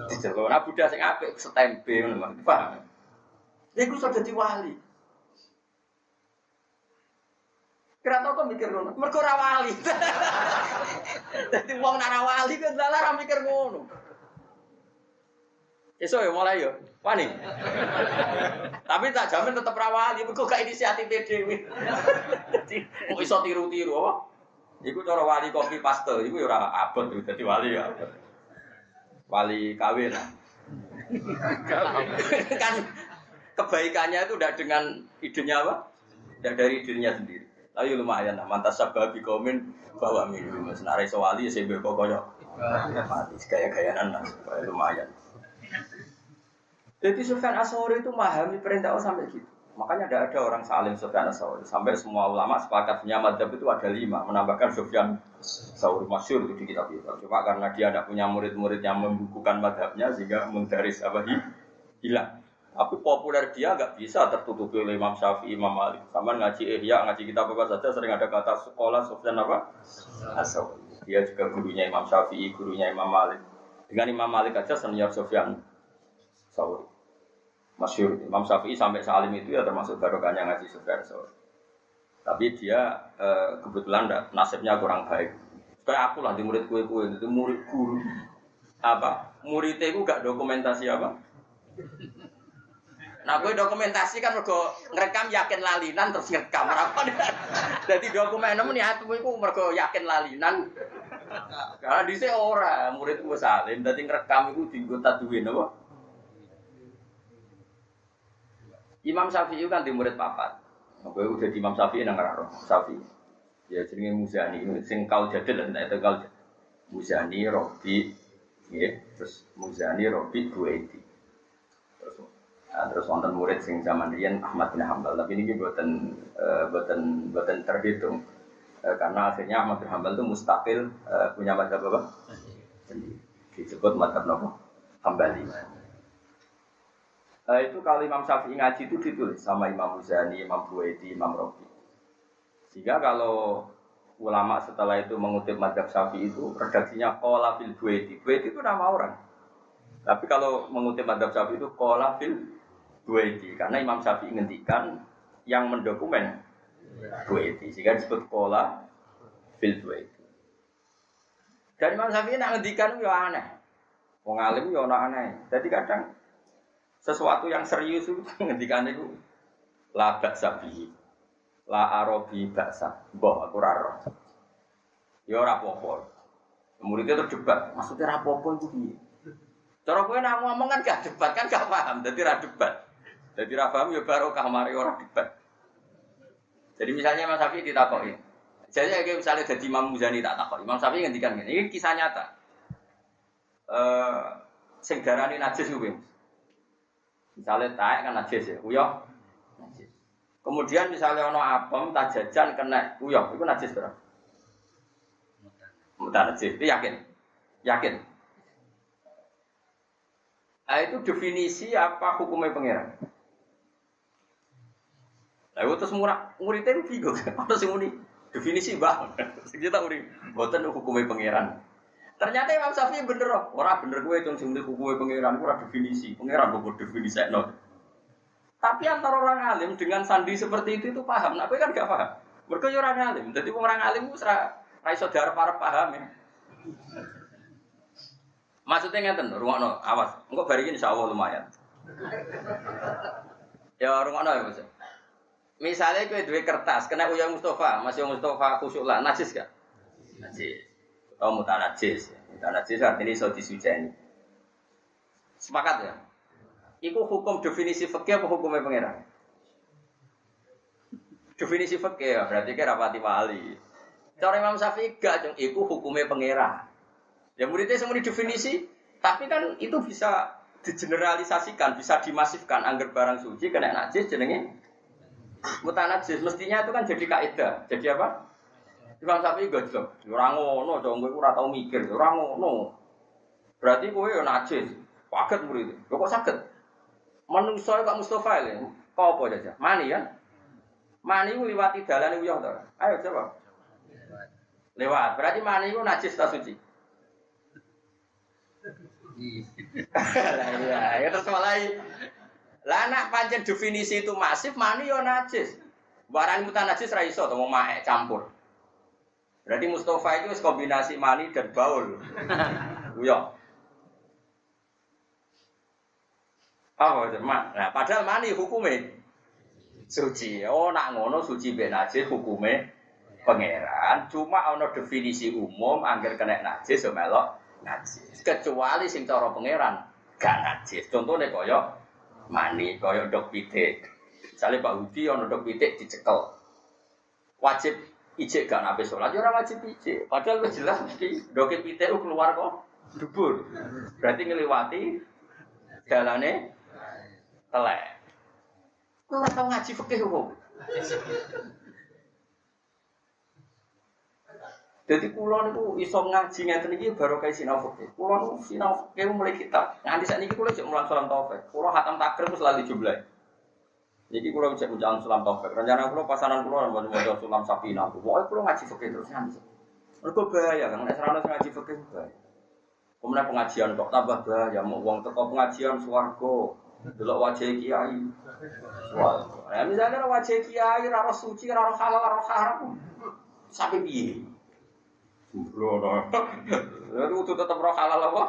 Diceluk. Nah budak sing apik setempe ngono, paham? Ya iku sudah jadi wali. Kira tau kok mikir ngono. Mergo ora wali. *laughs* Dadi wong nak wali kan dalah mikir ngono. Esok ya mulai ya. Wani. Tapi tak jamin tetap rawali, kok gak inisiatif dhewe. Dadi kok iso tiru-tiru apa? Iku cara wali kopi paste, iku ya ora abot dadi wali ya. Wali kawin. kan kebaikannya itu udah dengan idenya apa? Tidak dari dirinya sendiri. Tapi lumayan lah, mantas sabab komen bahwa minum. Senarai sewali ya sebel pokoknya. Mati, gaya-gayaan lumayan. Jadi Sufyan Asori itu memahami perintah Allah sampai gitu. Makanya ada ada orang salim Sufyan Asori. Sampai semua ulama sepakat punya madhab itu ada lima. Menambahkan Sufyan Asori masyur itu di kitab itu. Cuma karena dia tidak punya murid-murid yang membukukan madhabnya sehingga menggaris apa hilang. Tapi populer dia nggak bisa tertutupi oleh Imam Syafi'i, Imam Malik. Sama ngaji Ihya, ngaji kitab apa saja sering ada kata sekolah Sufyan apa? Asori. Dia juga gurunya Imam Syafi'i, gurunya Imam Malik. Dengan Imam Malik aja senior Sufyan Sauri. Masyur Imam Syafi'i sampai salim itu ya termasuk barokahnya ngaji Sufyan Sauri. Tapi dia e, kebetulan nasibnya kurang baik. Kayak aku lah di murid kue kue itu murid guru apa muridnya itu gak dokumentasi apa Nah, gue dokumentasi kan mergo ngerekam yakin lalinan terus ngerekam apa Jadi dokumen ya aku itu mergo yakin lalinan. Karena di sini orang murid gue salim, jadi ngerekam itu di gue taduin apa? Imam Syafi'i kan di murid papat. Gue udah di Imam Syafi'i nang roh Syafi'i. Ya jenenge Muzani, sing kau jadil lah, itu kau Muzani, Robi, ya, terus Muzani, Robi, Buaiti. Terus, nah, terus wonten murid sing zaman riyen Ahmad bin Hambal, tapi ini buatan uh, buatan buatan terhitung uh, karena akhirnya Ahmad bin Hambal itu mustakil uh, punya madzhab apa? Sendiri. Disebut madzhab nopo Hambali. Uh, itu kalau Imam Syafi'i ngaji itu ditulis sama Imam Muzani, Imam Buaiti, Imam Robi. Sehingga kalau ulama setelah itu mengutip madhab syafi'i itu redaksinya kola fil dueti. Dueti itu nama orang. Tapi kalau mengutip madhab syafi'i itu kola fil dueti. Karena Imam Syafi'i ngendikan yang mendokumen dueti. Sehingga disebut kola fil dueti. Dan Imam Syafi'i nak ngendikan ya aneh. Wong alim ya aneh. Jadi kadang sesuatu yang serius itu *laughs* ngendikan itu labak sabihi La arobi baksa. Boh, aku raro. Ya ora apa-apa. Muridnya terjebak. Maksudnya ora apa-apa itu piye? Cara kowe nak ngomong kan gak debat kan gak paham. Jadi ra debat. Jadi ra paham ya baru kamari orang debat. Jadi misalnya Mas Safi ditakoki. Jadi kayak misalnya jadi Imam Muzani tak takut. Imam Safi ngendikan gini. Ini kisah nyata. Eh, sing darani najis kuwi. Misalnya taek kan najis ya. Uyah Kemudian misalnya ono apem tak jajan kena uyah, itu najis berapa? Mutan najis, itu yakin? Yakin? Nah, itu definisi apa hukumnya pangeran? Nah, itu terus murah, muridnya itu bingung, *laughs* sih muni? Definisi bang, *laughs* kita muni, buatan hukumnya pangeran. Ternyata Imam Syafi'i bener loh, orang bener gue itu sing hukumnya pangeran, kurang definisi, pangeran gue definisi no. Tapi antara orang alim dengan sandi seperti itu itu paham. Nah, kan gak paham. Mereka ya orang alim. Jadi orang alim itu serah rai saudara para paham ya. Maksudnya ngeten, no, awas. Engkau bari ini insya Allah lumayan. ya no ya maksud. Misalnya kue dua kertas, kena uyang Mustafa, masih Mustafa kusuk lah, najis gak? Najis. Oh muta najis. Muta najis artinya so disujani. Sepakat ya? Iku hukum definisi fakir apa hukumnya pangeran? Definisi fakir ya, berarti kira rapati wali. Cara Imam Syafi'i gak, cung. Iku hukumnya pangeran. Ya muridnya semua definisi, tapi kan itu bisa digeneralisasikan, bisa dimasifkan. Angger barang suci kena najis jenenge mutanajis. Mestinya itu kan jadi kaidah. Jadi apa? Imam Syafi'i gak jelas. Orang ngono, dong gue ora tau mikir. Orang ngono. Berarti gue ya najis. Paket murid. Kok sakit? Menungso kok Mustafa ini, kok apa aja? Mani ya? Mani itu liwati dalan uyah to. Ayo coba. Lewat. Berarti mani itu najis tak suci. *laughs* Iya, ya terus mulai. Lah nak pancen definisi itu masif, mani yo najis. Barang mutan najis ra iso to mau mae campur. Berarti Mustafa itu kombinasi mani dan baul. Uyah. *laughs* Apa oh, Nah, padahal mani hukumnya suci. Oh, nak ngono suci ben najis hukumnya pangeran. Cuma ono definisi umum angger kena najis so melok najis. Kecuali sing cara pangeran gak najis. Contohnya kaya mani, kaya dok pitik. Misalnya Pak Hudi ono dok pitik dicekel. Wajib ijek gak nabi sholat, ya ora wajib ijek. Padahal wis jelas mesti dok pitik keluar kok dubur. Berarti ngelewati dalane telek. Kowe ora tau ngaji fikih kok. Jadi kulo niku iso ngaji ngeten iki baru kayak sinau fikih. Kulo niku sinau fikih mulai kitab. Nganti sakniki kulo cek mulang sulam taufik. Kulo hatam takrim wis lali jumlah. Jadi kulo cek mulang sulam taufik. Rencana kulo pasanan kulo mau maca sulam sapina. Pokoke kulo ngaji fikih terus nganti. Mergo bahaya kan nek serana ngaji fikih bahaya. Kemudian pengajian kok tambah bahaya, mau uang teko pengajian suwargo, Delok wajah kiai. Wah, ya misalnya wajah kiai raro suci, raro halal, raro haram. Sampai Sembrono. Lalu itu tetap roh halal apa?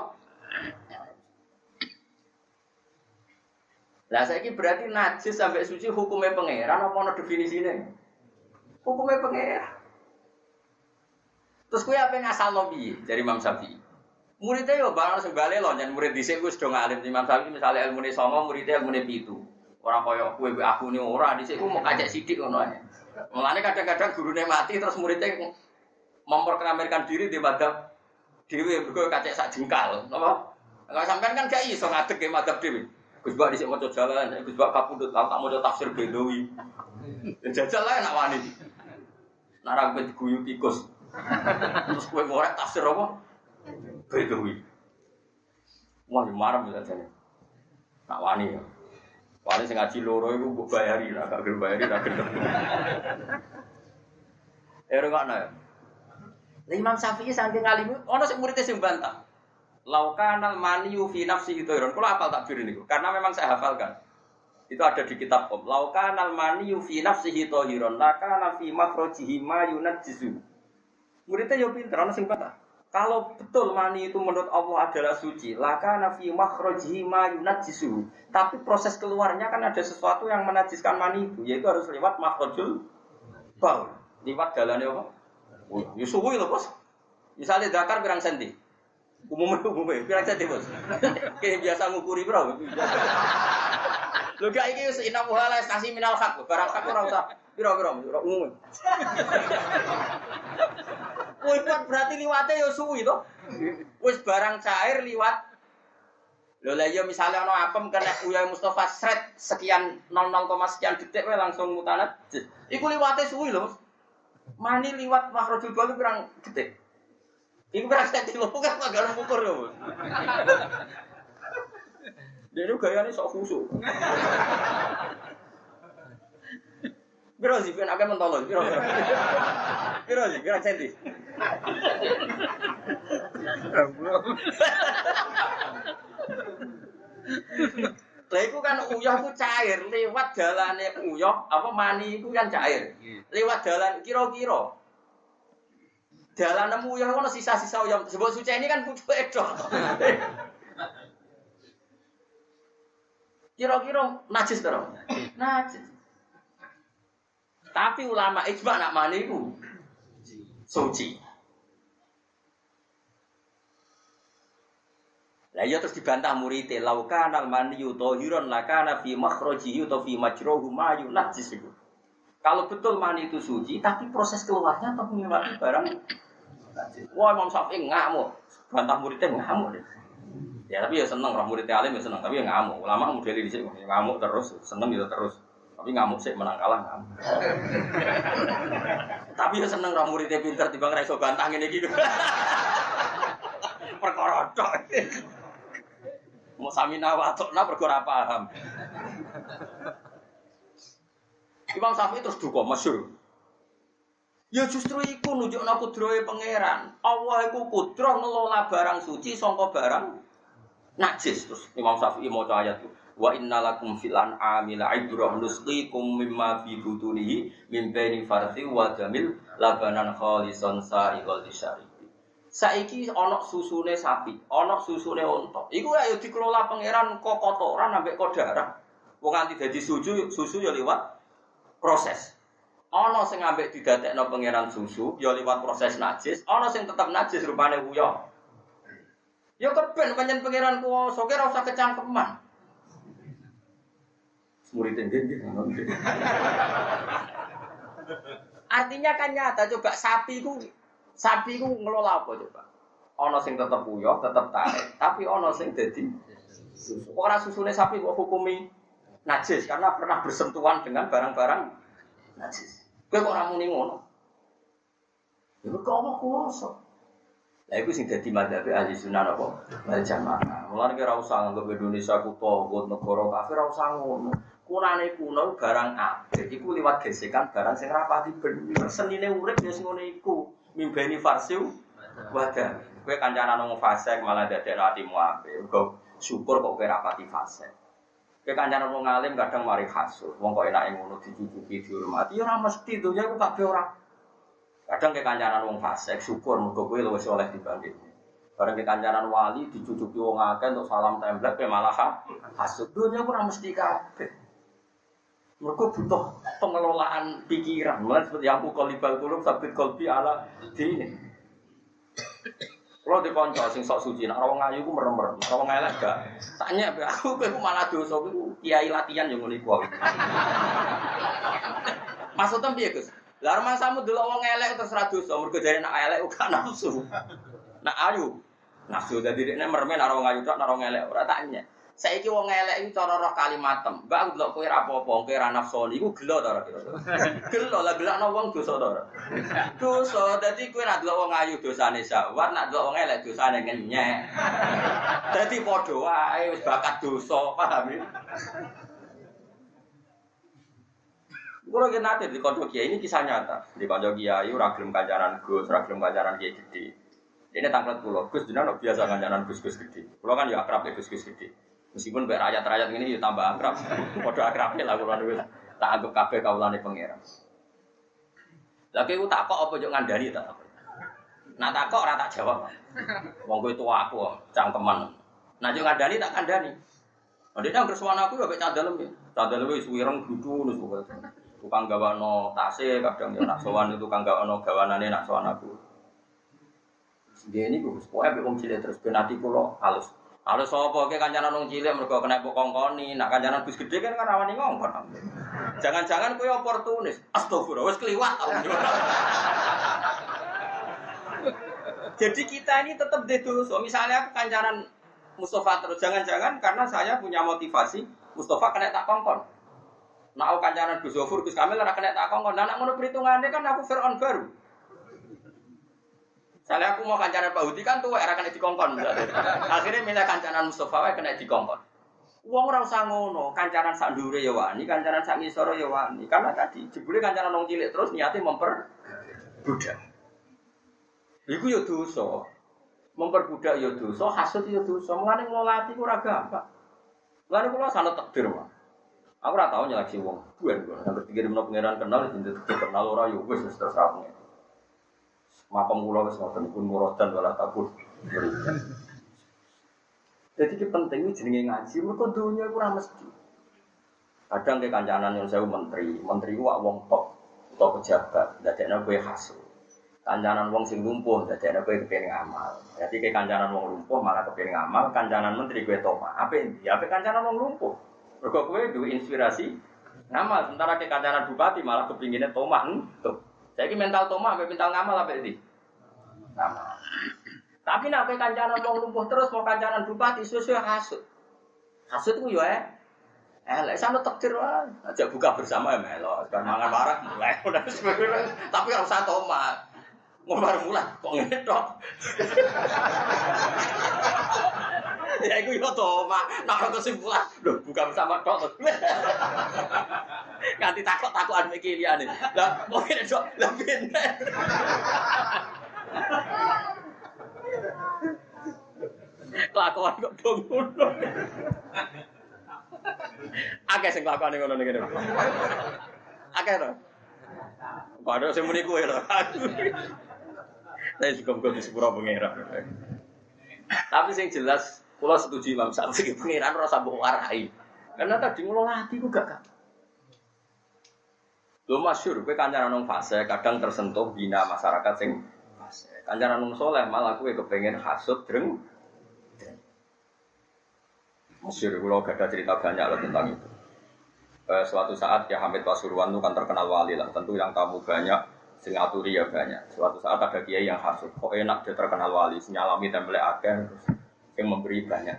Lah saya berarti najis sampai suci hukumnya pangeran apa ada definisinya? Hukumnya pangeran. Terus kue apa yang asal lobby dari Imam Syafi'i? Muridnya yo barang sing bali loh, jangan murid dhisik wis do ngalim Imam Syafi'i misalnya ilmu songo, muridnya ilmu pitu. Orang koyo kue aku nih ora dhisik ku mau kajak sidik ngono ae. Kadang-kadang gurune mati terus muridnya memperkenalkan diri di madhab dhewe mergo kacek sak jengkal, napa? Lah sampean kan gak iso ngadeg ke madzhab dhewe. Gus Bak dhisik maca jalan, Gus Bak kapundhut tak maca tafsir Bedawi. Ya jajal lah nak wani. Nak ra guyu tikus. Terus kowe ngorek tafsir apa? Bedawi. Wah, marem ya jane. Nak wani ya. Wani sing ngaji loro iku mbok bayari lah, gak bayari ra gelem. Eh rungokno ya. Lah Imam Syafi'i saking alim, ono sing muridé sing bantah. Laukanal maniyu fi nafsi itu Kalau apal takbir ini, karena memang saya hafalkan. Itu ada di kitab Om. Laukanal maniyu fi nafsi itu Lakana fi makhrojihi ma jizu. Muridnya yo pinter, ono sing bantah. Kalau betul mani itu menurut Allah adalah suci, laka nafi makhrojihi ma jizu. Tapi proses keluarnya kan ada sesuatu yang menajiskan mani itu, yaitu harus lewat makhrojul baul. Lewat jalannya apa? Ya suwi loh bos. Misalnya dakar berang sendi. Umumnya umumnya *laughs* berang sendi bos. *laughs* Kayak biasa ngukuri bro. Lu gak ini inam wahala stasi minal hak. Barang hak orang usah. Biro umum. *laughs* Wih berarti liwatnya ya suwi toh. Wis barang cair liwat Lho lah iya misalnya ono apem kena Uya Mustafa sret sekian 00, sekian detik we langsung mutanat. Iku liwate suwi lho. Mani liwat makhrajul balu kurang detik. Iku kurang detik lho kan agak ukur ya. Dia itu gayanya sok khusyuk. Biro sih, kan akan mentolong. Biro, biro sih, biro senti. Lah iku kan uyah ku cair lewat dalane uyah apa mani iku kan cair. Iya. Lewat dalan kira-kira. Dalan uyah ono sisa-sisa uyah. Sebab suci ini kan pucuk edok. *laughs* Kira-kira najis to? Najis. Tapi ulama ijma nak mani iku suci. Lah iya terus dibantah murid lauka nal maniyu tohiron lakana fi makhrajihi atau fi majrohu ma yunajis itu. Kalau betul mani itu suci, tapi proses keluarnya tetap melewati barang Wah Imam Syafi'i ngamuk, bantah muridnya ngamuk deh. Ya tapi ya seneng, roh muridnya alim ya seneng, tapi ya ngamuk. Ulama model di sini ngamuk terus, seneng gitu terus. Tapi ngamuk sih menang kalah ngamuk. *laughs* tapi ya seneng roh muridnya pinter tiba ngerasa bantah ini gitu. *laughs* Perkara Mau samina watokna pergo ora paham. Imam Syafi'i terus duka masyhur. Ya justru iku nunjukno kudrohe pangeran. Allah iku kudroh ngelola barang suci sangka barang najis. Terus Imam Syafi'i maca ayat itu. Wa innalakum fil an'ami la'ibrah nusqikum mimma fi butunihi min baini wa jamil labanan khalisan sa'iqal lisari. Saiki ana susune sapi, ana susune unta. Iku ayo dikelola pangeran kok kotoran ambek kok darah. Wong nganti dadi susu, susu ya liwat proses. Ana sing ambek didadekno pangeran susu ya liwat proses najis, ana sing tetep najis rupane uyah. Ya keben pancen pangeran kuwasa ora usah kecangkeman. Murid nggih Artinya kan nyata coba sapi ku Sapi ku ngelola apa coba? Ono sing tetep uyah, tetep tarik, tapi ono sing dadi susu. Ora susune sapi kok hukumi najis karena pernah bersentuhan dengan barang-barang najis. Kowe kok ora muni ngono? Ya kok apa kuwasa? Lah iku sing dadi madzhab ahli sunnah apa? Wal jamaah. Mulane ora usah nganggep Indonesia ku togut negara kafir ora usah ngono. Kunane kuno barang apik iku liwat gesekan barang sing rapati bener. Senine urip ya sing ngono iku mimbeni farsiu wadah. Kowe kancanan wong fasik malah dadekno atimu apik. Kok syukur kok kowe rapati fasik. Kowe kancanan wong alim kadang mari hasud. Wong kok enake ngono dicucuki dihormati ya ora mesti dunya ku kabeh ora. Kadang ke kancanan wong fasik syukur mergo kowe luwih oleh dibanding. Bareng ke kancanan wali dicucuki wong akeh untuk salam template kowe malah hasud. Dunya ku ora mesti kabeh. Mereka butuh pengelolaan pikiran. Mulai seperti aku kolibal kulub sabit kolbi ala dini. Kalau di konco sing sok suci, nak rawang ayu ku merem merem, rawang elek gak. Tanya aku, aku malah dosa, aku kiai latihan yang mulai kuat. Maksudnya piye Gus? Lah rumah samu dulu wong elek terserah dosa, mergo jare nak elek uga nafsu. Nak ayu. Nafsu dadi dekne mermen ora wong ayu tok ora ngelek ora tanya. Saiki wong elek iki cara roh kalimatem. Mbak aku delok kowe ora apa-apa, kowe ora nafsu iku gelo ta ora kira. Gelo lah gelakno wong dosa ta ora. Dosa dadi kowe ora delok wong ayu dosane syahwat, nak delok wong elek dosane ngenyek. Dadi padha wae wis bakat dosa, paham ya? Kulo ki nate di kanca kiai ini kisah nyata. Di kanca kiai ora gelem kancanan Gus, ora gelem kancanan kiai gede. Ini tangklet kulo, Gus jenengan biasa kancanan Gus-gus gede. Kulo kan ya akrab ya Gus-gus gede. Meskipun mbek rakyat-rakyat ini ya tambah akrab. *laughs* Padha akrabnya lah kulo niku tak anggap kabeh kawulane pangeran. Lah kowe tak kok apa yo ngandani tak apa. Nah tak kok ora tak jawab. Wong kowe tua aku cangkeman. Nah yo ngandani tak kandani. Dia yang kersuan aku ya kayak cadel ya. Cadel wis wireng gludu nus pokoknya tukang gawano tase kadang ya nak sowan itu tukang gawano gawanane nak sowan aku dia ini gue pokoknya wong cilik terus benati kulo halus halus sapa ke kancanan wong cilik mergo kena mbok kongkoni. Nak kancanan bus gede kan kan rawani ngongkon. Jangan-jangan kowe oportunis. Astagfirullah wis kliwat. Jadi kita ini tetap so misalnya aku kancanan Mustafa terus. Jangan-jangan karena saya punya motivasi Mustafa kena tak kongkon. Nak aku kancanan Gus Zofur, Gus Kamil ora kena tak kongkon. Nah, nak ngono perhitungannya kan aku Fir'aun baru. Saya aku mau kancanan Pak Hudi kan tuh era kena dikongkon. Akhirnya milih kancanan Mustafa wae kena dikongkon. Uang orang usah ngono, kancanan sak ndure ya wani, kancanan sak ngisor ya wani. Karena tadi jebule kancanan wong cilik terus niate memper budak. Iku ya dosa. Memperbudak ya dosa, hasud ya dosa. Mulane ngelola ati ora gampang. Mulane kula sanad takdir, Mas. Aku ora tau nyeleksi wong. Bukan gue. Yang ketiga di mana pangeran kenal, jadi kenal wes wes terus apa Makam kula wis ngoten pun muradan wala tabur. Jadi itu penting jenenge ngaji, mereka dunia itu mesti. Kadang ke kancanan yang saya menteri, menteri wak wong top atau pejabat, dadeknya gue hasil. Kancanan wong sing lumpuh, dadeknya gue kepengen ngamal. Jadi ke kancanan wong lumpuh malah kepengen ngamal, kancanan menteri gue toma. Apa ini? Apa kancanan wong lumpuh? Mergo kowe duwe inspirasi ngamal, sementara ke kancanan bupati malah kepinginnya tomah tuh. Saya mental tomah, apa mental ngamal apa ini? Ngamal. Tapi nak ke kancanan wong lumpuh terus mau kancanan bupati sesuai hasut. Hasut itu ya Eh, lek sana takdir wae. Aja buka bersama ya melo. Kan mangan warak mulai. *laughs* Tapi harus satu tomah. Ngomar mulai kok ngene tok. Ya iku yo to, Mak. Nek kesimpulan, lho bukan sama tok. Ganti takok-takokan iki liyane. Lah, ngene tok, lah *laughs* pinter. Kelakuan kok dong ngono. Akeh sing kelakuane ngono ngene. Akeh to. Padahal sing muni kuwe lho. Juga bukan di sepura. Tapi sing jelas Kulo setuju Imam Syafi'i pengiran rasa mbok warai. Karena tadi ngelola hati ku gak gak. Lo masyur, gue fase kadang tersentuh bina masyarakat sing fase. Kancaran nong soleh malah gue kepengen hasut dreng. Masyur, gue gak ada cerita banyak loh tentang itu. Eh, suatu saat ya Hamid Pasuruan itu kan terkenal wali lah. Tentu yang tamu banyak, sing aturi ya banyak. Suatu saat ada kiai yang hasut. Kok enak dia terkenal wali, sinyalami template akhir. Terus yang memberi banyak.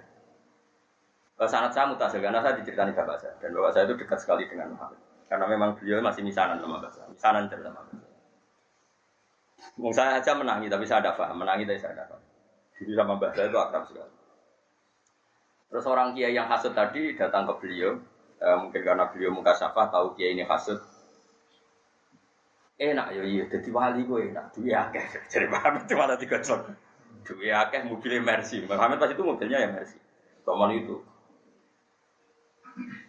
Sanat saya mutasil karena saya diceritani bapak saya dan bapak saya itu dekat sekali dengan Muhammad karena memang beliau masih misanan sama bapak saya, misanan cerita sama bapak saya. saya aja menangi tapi saya ada paham, menangi tapi saya ada paham. Jadi sama bapak saya itu akrab sekali. Terus orang kiai yang hasut tadi datang ke beliau, eh, mungkin karena beliau muka syafa tahu kiai ini hasut. Enak ya iya, jadi wali gue enak, dua akeh. Jadi paham itu malah tiga Duwe akeh mobilnya Mercy. Muhammad pas itu mobilnya ya Mercy. Toman itu.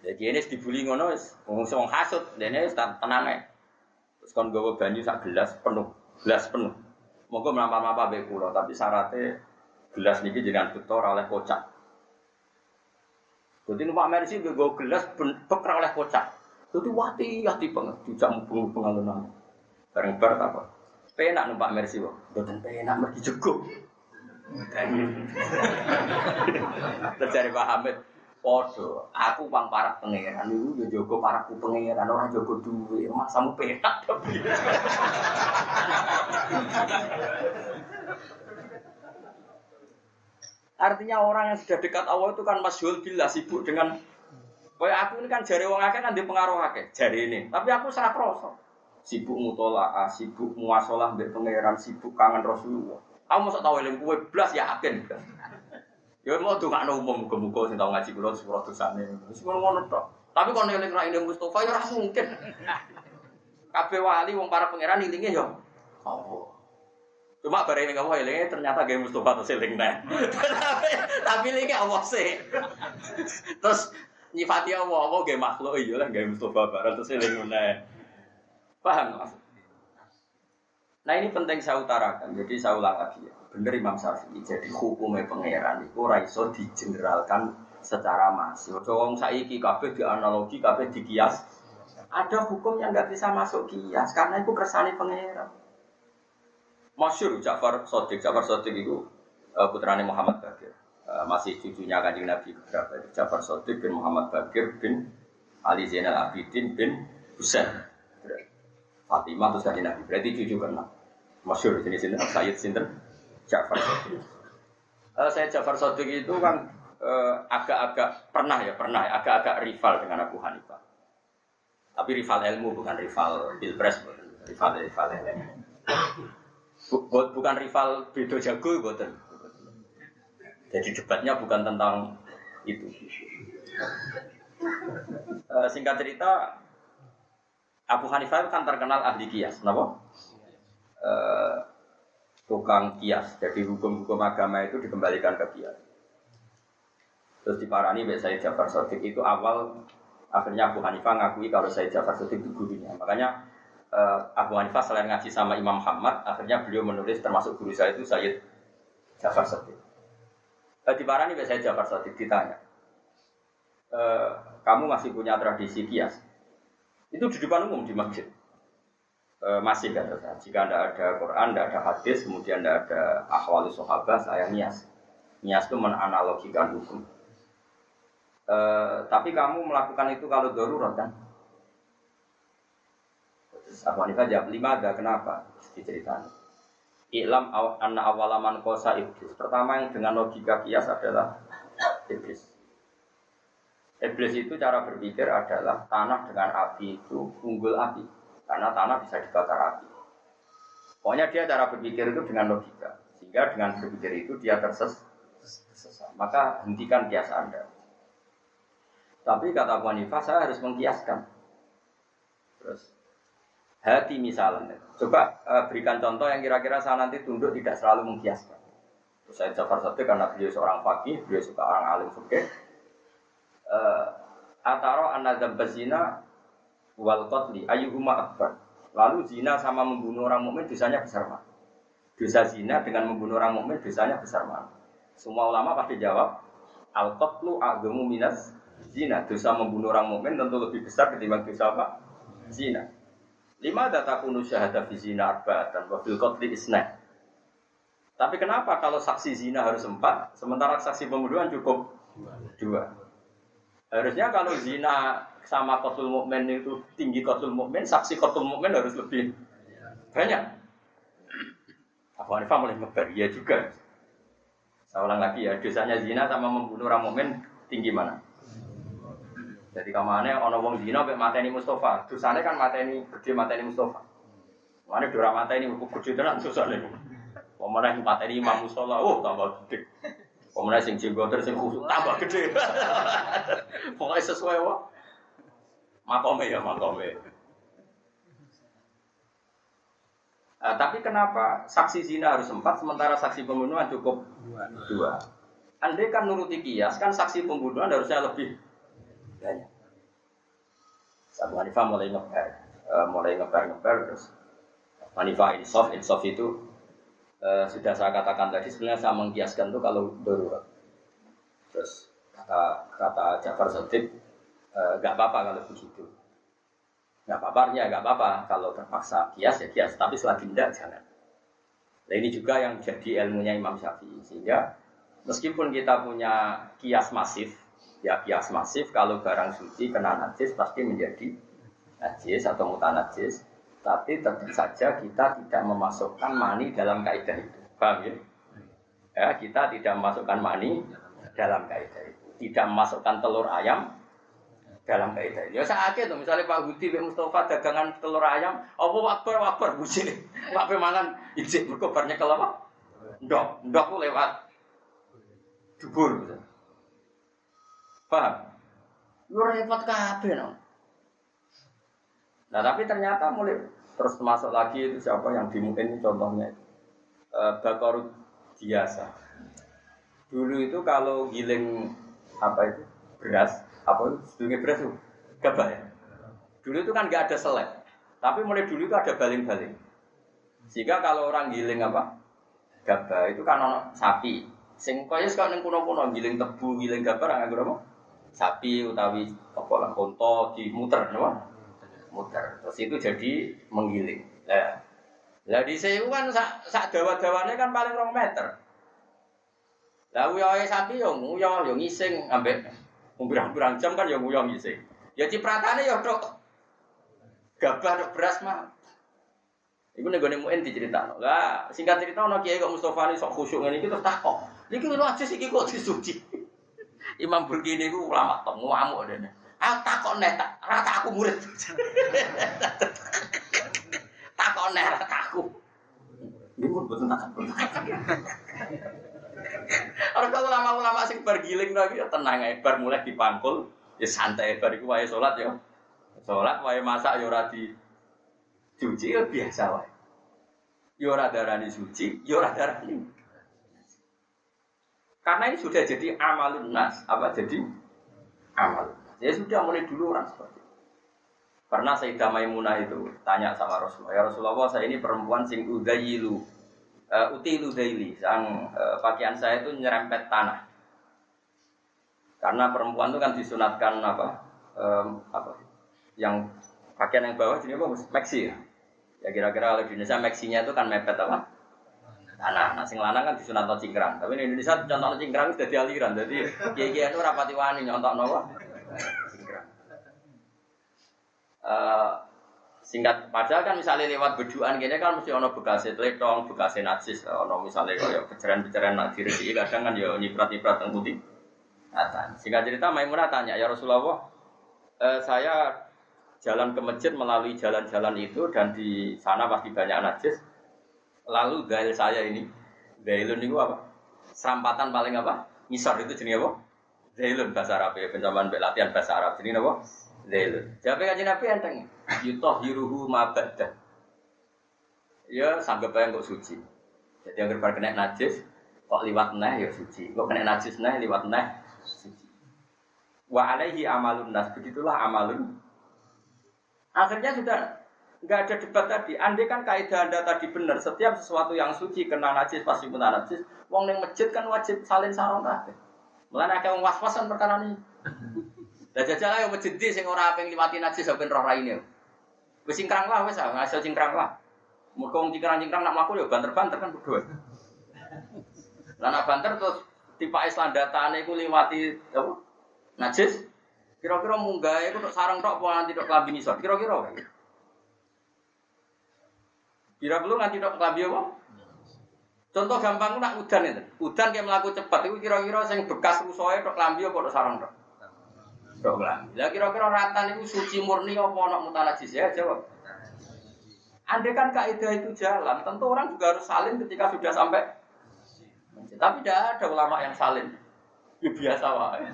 Jadi ini dibully ngono wis wong wong hasud, dene wis tenang ae. Terus kon gawa banyu sak gelas penuh, gelas penuh. Monggo mlampah-mlampah mbek kula, tapi syaratnya gelas niki jangan beto oleh kocak. Jadi numpak Mercy gue gelas bek oleh kocak. Jadi wati hati banget, dijak mubung pengalunan. Bareng bar apa? Penak numpak Mercy kok. Boten penak mergi jeguk. Terjadi Pak Hamid, Podo, aku bang para pangeran itu ya jogo paraku pangeran orang jogo duwe, masa mau petak tapi. Artinya orang yang sudah dekat Allah itu kan masyhur bila sibuk dengan Kayak aku ini kan jari wong akeh kan di pengaruh akeh, jari ini. Tapi aku serah kroso. Sibuk mutolaah, sibuk muasalah mbek pangeran, sibuk kangen Rasulullah. Aku masa tahu eling kue blas yakin. Ya mau tuh nggak umum muga-muga sing tau ngaji kula sepuro dosane. Wis ngono tok. Tapi kalau eling ra ini Mustafa ya ora mungkin. Kabeh wali wong para pangeran ilinge ya Allah. Cuma bareng ini kamu elingnya ternyata gaya Mustafa terus eling *laughs* tapi tapi ini Allah sih. Terus nyifati Allah, Allah gak makhluk iya lah gak Mustafa terus eling meneh. Paham mas? Nah ini penting saya utarakan, jadi saya ulang lagi ya. Bener Imam Syafi'i, jadi hukumnya pangeran itu raiso digeneralkan secara masif. Cowong saiki kabeh analogi, kabeh di kias. Ada hukum yang nggak bisa masuk kias karena itu kersane pangeran. Masyur Ja'far Sodik, Ja'far Sodik itu uh, putrane Muhammad Bakir. Eh, masih cucunya kanjeng Nabi beberapa Jafar Sodik bin Muhammad Bakir bin Ali Zainal Abidin bin Husain Fatimah terus kanjeng Nabi berarti cucu keenam masyur jenis ini Sayyid Sinten. Jafar Sodik uh, saya Jafar Sodik itu kan eh, agak-agak uh, pernah ya pernah ya, agak-agak rival dengan Abu Hanifah. Tapi rival ilmu bukan rival pilpres rival rival ilmu bukan rival bedo jago bukan. Jadi debatnya bukan tentang itu. E, singkat cerita, Abu Hanifah kan terkenal ahli kias, kenapa? E, tukang kias. Jadi hukum-hukum agama itu dikembalikan ke kias. Terus diparani saya Jafar Sodik itu awal akhirnya Abu Hanifah ngakui kalau saya Jafar Sodik itu gurunya. Makanya uh, Abu Hanifah selain ngaji sama Imam Muhammad, akhirnya beliau menulis termasuk guru saya itu Sayyid Jafar Sodik. Eh, di mana nih biasanya Jafar Sadiq ditanya, e, kamu masih punya tradisi kias? Itu di depan umum di masjid. E, masih kan, jika tidak ada Quran, tidak ada hadis, kemudian tidak ada ahwali sahabat, saya nias. Nias itu menanalogikan hukum. E, tapi kamu melakukan itu kalau darurat kan? Abu Hanifah jawab lima ada kenapa? Diceritakan. Ilam anna awalaman kosa iblis. Pertama yang dengan logika kias adalah iblis. Iblis itu cara berpikir adalah tanah dengan api itu unggul api. Karena tanah bisa dibakar api. Pokoknya dia cara berpikir itu dengan logika. Sehingga dengan berpikir itu dia terses, tersesat. Maka hentikan kias Anda. Tapi kata Abu Hanifah, saya harus mengkiaskan. Terus hati misalnya. Coba uh, berikan contoh yang kira-kira saya nanti tunduk tidak selalu menghiaskan. Terus saya Jafar satu karena beliau seorang fakih, beliau suka orang alim fikih. Uh, ataro anadzam bazina wal qatli ayyuhuma akbar. Lalu zina sama membunuh orang mukmin dosanya besar mana? Dosa zina dengan membunuh orang mukmin dosanya besar mana? Semua ulama pasti jawab al qatlu a'dhamu minas zina. Dosa membunuh orang mukmin tentu lebih besar ketimbang dosa apa? Zina. Lima data kunu syahada fi zina arba'atan wa fil qatli isna. Tapi kenapa kalau saksi zina harus empat, sementara saksi pembunuhan cukup dua? Harusnya kalau zina sama kotul mukmin itu tinggi kotul mukmin, saksi kotul mukmin harus lebih banyak. Abu Hanifah mulai ngebar, iya juga. Saya ulang lagi ya, dosanya zina sama membunuh orang mukmin tinggi mana? Jadi kamane ana wong zina mek mateni Mustafa. Dosane kan mateni gede mateni Mustafa. Mane dora mateni gede tenan susane. Pemene mateni Imam Mustola, oh tambah gede. Pemene sing jenggoter sing khusuk tambah gede. *laughs* Pokoknya sesuai wae. Makome ya makome. Uh, tapi kenapa saksi zina harus empat sementara saksi pembunuhan cukup dua? Andai kan nuruti kias kan saksi pembunuhan harusnya lebih banyak. Abu Hanifah mulai ngeber, uh, mulai ngeber-ngeber terus Hanifah insof, insof itu uh, sudah saya katakan tadi sebenarnya saya mengkiaskan itu kalau darurat. Terus kata kata Jafar Sodik, uh, gak apa-apa kalau begitu. Gak apa-apa, ya gak apa-apa kalau terpaksa kias ya kias, tapi selagi tidak jangan. Nah ini juga yang jadi ilmunya Imam Syafi'i sehingga meskipun kita punya kias masif ya kias masif kalau barang suci kena najis pasti menjadi najis atau mutanajis tapi tentu saja kita tidak memasukkan mani dalam kaidah itu paham ya Ya, kita tidak memasukkan mani dalam kaidah itu. Tidak memasukkan telur ayam dalam kaidah ini. Ya sakit tuh, misalnya Pak Budi, Pak Mustafa dagangan telur ayam, apa wakbar wakbar buji Pak Pemangan izin berkobarnya kalau apa? Ndok, ndok lewat dubur. Paham? Lu repot kabeh no. Nah tapi ternyata mulai terus masuk lagi itu siapa yang dimungkin ini contohnya itu e, Bakorut biasa. Dulu itu kalau giling apa itu beras apa itu beras itu gabah ya. Dulu itu kan nggak ada selek, tapi mulai dulu itu ada baling-baling. Sehingga kalau orang giling apa gabah itu kan sapi. Sing kaya sekarang kuno-kuno giling tebu, giling gabah nggak apa sapi utawi apa lah konto dimuter, apa? Muter. Terus itu jadi menggiling. Nah, lah di sewu kan sak sak dawa-dawane kan paling rong meter. Lah uyohe sapi yo nguyo yo ngising ambek Pirang-pirang jam kan ya nguyong sih. Ya cipratane ya tok gabah tok beras mah. Iku nek gone muen diceritakno. Lah singkat cerita ana kiai kok Mustofa ini sok khusyuk ngene iki terus takok. Niki lho aja iki kok disuci. *laughs* Imam Burkini iku ulama tok ngamuk dene. Ah takok nek tak rata aku murid. takok nek rata aku. Iku boten takok. Orang kalau ulama-ulama sing bergiling lagi ya tenang aja, bar mulai dipangkul, ya santai bar iku wae salat ya. Salat wae masak ya ora di cuci ya biasa wae. Ya ora darani suci, ya ora darani. Karena ini sudah jadi amalun nas, apa jadi amal. Ya sudah mulai dulu orang seperti itu. Karena Sayyidah Maimunah itu tanya sama Rasulullah, ya Rasulullah saya ini perempuan sing udayilu uh, utilu daily, sang uh, pakaian saya itu nyerempet tanah. Karena perempuan itu kan disunatkan apa? Um, apa? Yang pakaian yang bawah jadi apa? Maxi ya. Ya kira-kira kalau di Indonesia maxinya itu kan mepet apa? Tanah. Nah, sing lanang kan disunat cingkrang. Tapi di Indonesia contoh cingkrang itu jadi aliran. Jadi kiai itu rapati wani nyontok nawa. Uh, Singkat padahal kan misalnya lewat beduan gini kan mesti ono bekasnya teletong, bekasnya najis, ono misalnya kalau pecahan-pecahan nak diri kadang kan ya nyiprat-nyiprat yang putih. Nah, singkat cerita Maimunah tanya, ya Rasulullah, eh, saya jalan ke masjid melalui jalan-jalan itu dan di sana pasti banyak najis. Lalu gail saya ini, gailun itu apa? Serampatan paling apa? Misor itu jenis apa? Gailun bahasa Arab ya, pencaman latihan bahasa Arab. Jenis apa? Gailun. Jawabnya kajian Nabi enteng yutoh hiruhu mabadah. Ya sanggep aja kok suci. Jadi yang berbar kena najis, kok liwat neh ya suci. Kok kena najis neh liwat neh suci. Wa alaihi amalun nas. Begitulah amalun. Akhirnya sudah nggak ada debat tadi. Andai kan kaidah anda tadi benar, setiap sesuatu yang suci kena najis pasti kena najis. Wong neng masjid kan wajib salin sarong kabeh. Mulane akeh wong was-wasan perkara ini. *laughs* Lah jajal ayo masjid sing ora aping liwati najis ben roh raine. Wis cingkrang lah wis ah, ngasil cingkrang lah. Mergo wong cingkrang-cingkrang nak mlaku ya banter-banter kan berdua. *laughs* Lah nak banter terus tipa Islam datane iku liwati apa? Najis. Kira-kira munggah iku tok sarang tok apa nganti tok klambi nisor? Kira-kira kayak Kira perlu nganti tok klambi apa? Contoh gampang nak udan itu. Udan kayak melaku cepat itu kira-kira sing bekas rusoe tok klambi apa tok sarang tok? Dok lah. Lah kira-kira ratan itu suci murni apa nak mutanajis ya jawab. Andai kan kaidah itu jalan, tentu orang juga harus salin ketika sudah sampai. Tapi tidak ada ulama yang salin. Ya biasa wae.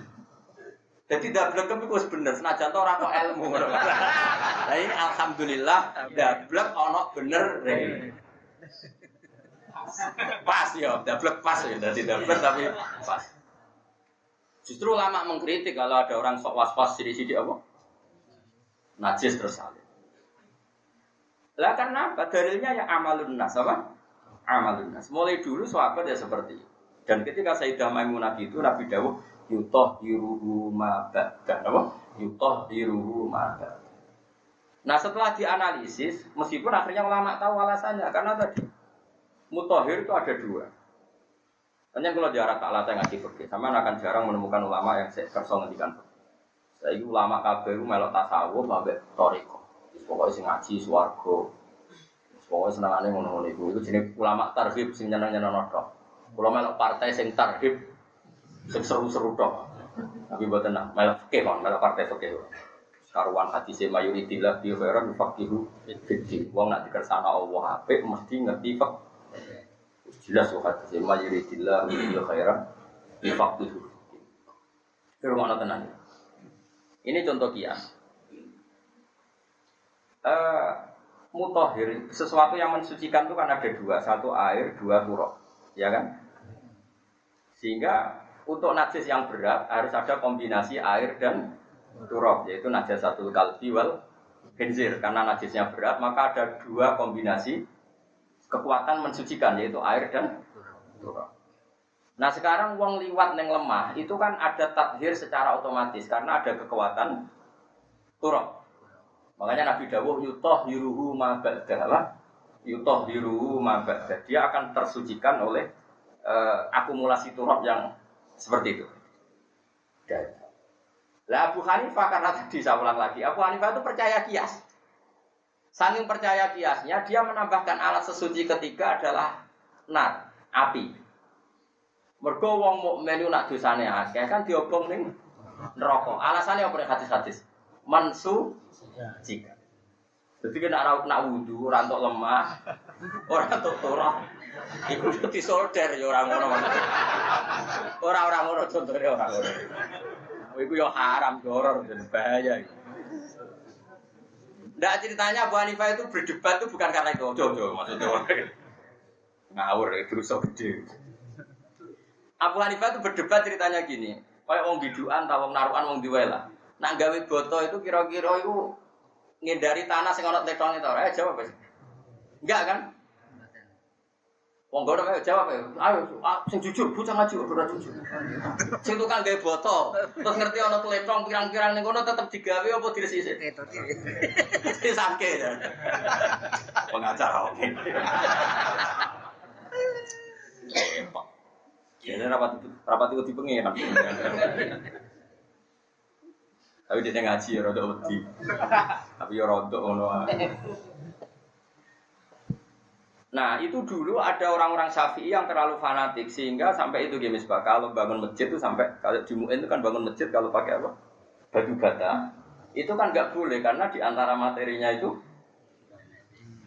Jadi dablek itu bener, senajan to ora kok ilmu Nah ini alhamdulillah dablek ono bener. Pas ya, dablek pas ya, dadi dablek tapi pas. Justru lama mengkritik kalau ada orang sok was-was sidi-sidi apa? Najis terus salib. Lah apa? Dalilnya ya amalun nas apa? Amalun nas. Mulai dulu sahabat ya seperti. Dan ketika Sayyidah Maimunah itu Nabi Dawud yutoh diruhu mabada apa? Yutoh mabada. Nah setelah dianalisis, meskipun akhirnya ulama tahu alasannya karena tadi mutohir itu ada dua. Hanya kalau jarak tak latih ngaji fikih, sama akan jarang menemukan ulama yang kerso ngendikan Saya itu ulama kabeh melok tasawuf sampai toriko. Pokoknya sing ngaji swargo. Pokoknya senengane ngono-ngono iku. Itu jenis ulama tarhib sing nyeneng-nyeneng tok. Kalau melok partai sing tarhib, sing seru-seru tok. Tapi buat tenang, melok fikih melok partai fikih. Karuan hati saya mayoritillah bi khairan fakihu fid Wong nak dikersana Allah apik mesti ngerti fak. Jelas kok hati saya mayoritillah bi khairan fakihu. Kira mana tenang. Ini contoh kias. Uh, mutahhir sesuatu yang mensucikan itu kan ada dua, satu air, dua turok, ya kan? Sehingga untuk najis yang berat harus ada kombinasi air dan turok, yaitu najis satu kalbi wal khinzir. Karena najisnya berat, maka ada dua kombinasi kekuatan mensucikan, yaitu air dan turok. Nah sekarang uang liwat neng lemah itu kan ada tathir secara otomatis karena ada kekuatan turok. Makanya Nabi Dawuh yutoh yuruhu ma yutoh yuruhu ma Dia akan tersucikan oleh uh, akumulasi turok yang seperti itu. Dan lah Abu Hanifah karena tadi saya ulang lagi, Abu Hanifah itu percaya kias. Saking percaya kiasnya, dia menambahkan alat sesuci ketiga adalah nar, api. Mergo wong mukmin nak dosane akeh kan diobong ning neraka. Alasannya apa hadis-hadis? Mansu jika. Jadi kena raut nak wudhu, orang untuk lemah, *laughs* orang untuk turah. Iku disolder ya orang ngono. Orang-orang ngono contohnya orang ngono. Iku ya haram, horor dan bahaya. Nggak ceritanya Abu Hanifah itu berdebat itu bukan karena itu. Jojo maksudnya ngawur terus gede. Abu Hanifah itu berdebat ceritanya gini. Kayak wong biduan, atau wong naruhan, wong diwela. Nak gawe boto itu kira-kira itu ngindari tanah sing ana tekone ta ora? Eh jawab wis. Enggak kan? Wong gono ayo jawab ayo. Ayo sing jujur, bocah ngaji kok ora jujur. Sing tukang gawe boto, terus ngerti ana telepon pirang-pirang ning kono tetep digawe apa diresik? Wis sangke ya. Pengacara oke. Ini rapat rapat itu tipe Tapi dia ngaji ya rada wedi. Tapi ya rada ngono. Nah itu dulu ada orang-orang syafi'i yang terlalu fanatik sehingga sampai itu gini pak kalau bangun masjid itu sampai kalau di itu kan bangun masjid kalau pakai apa? Batu bata. Itu kan nggak boleh karena di antara materinya itu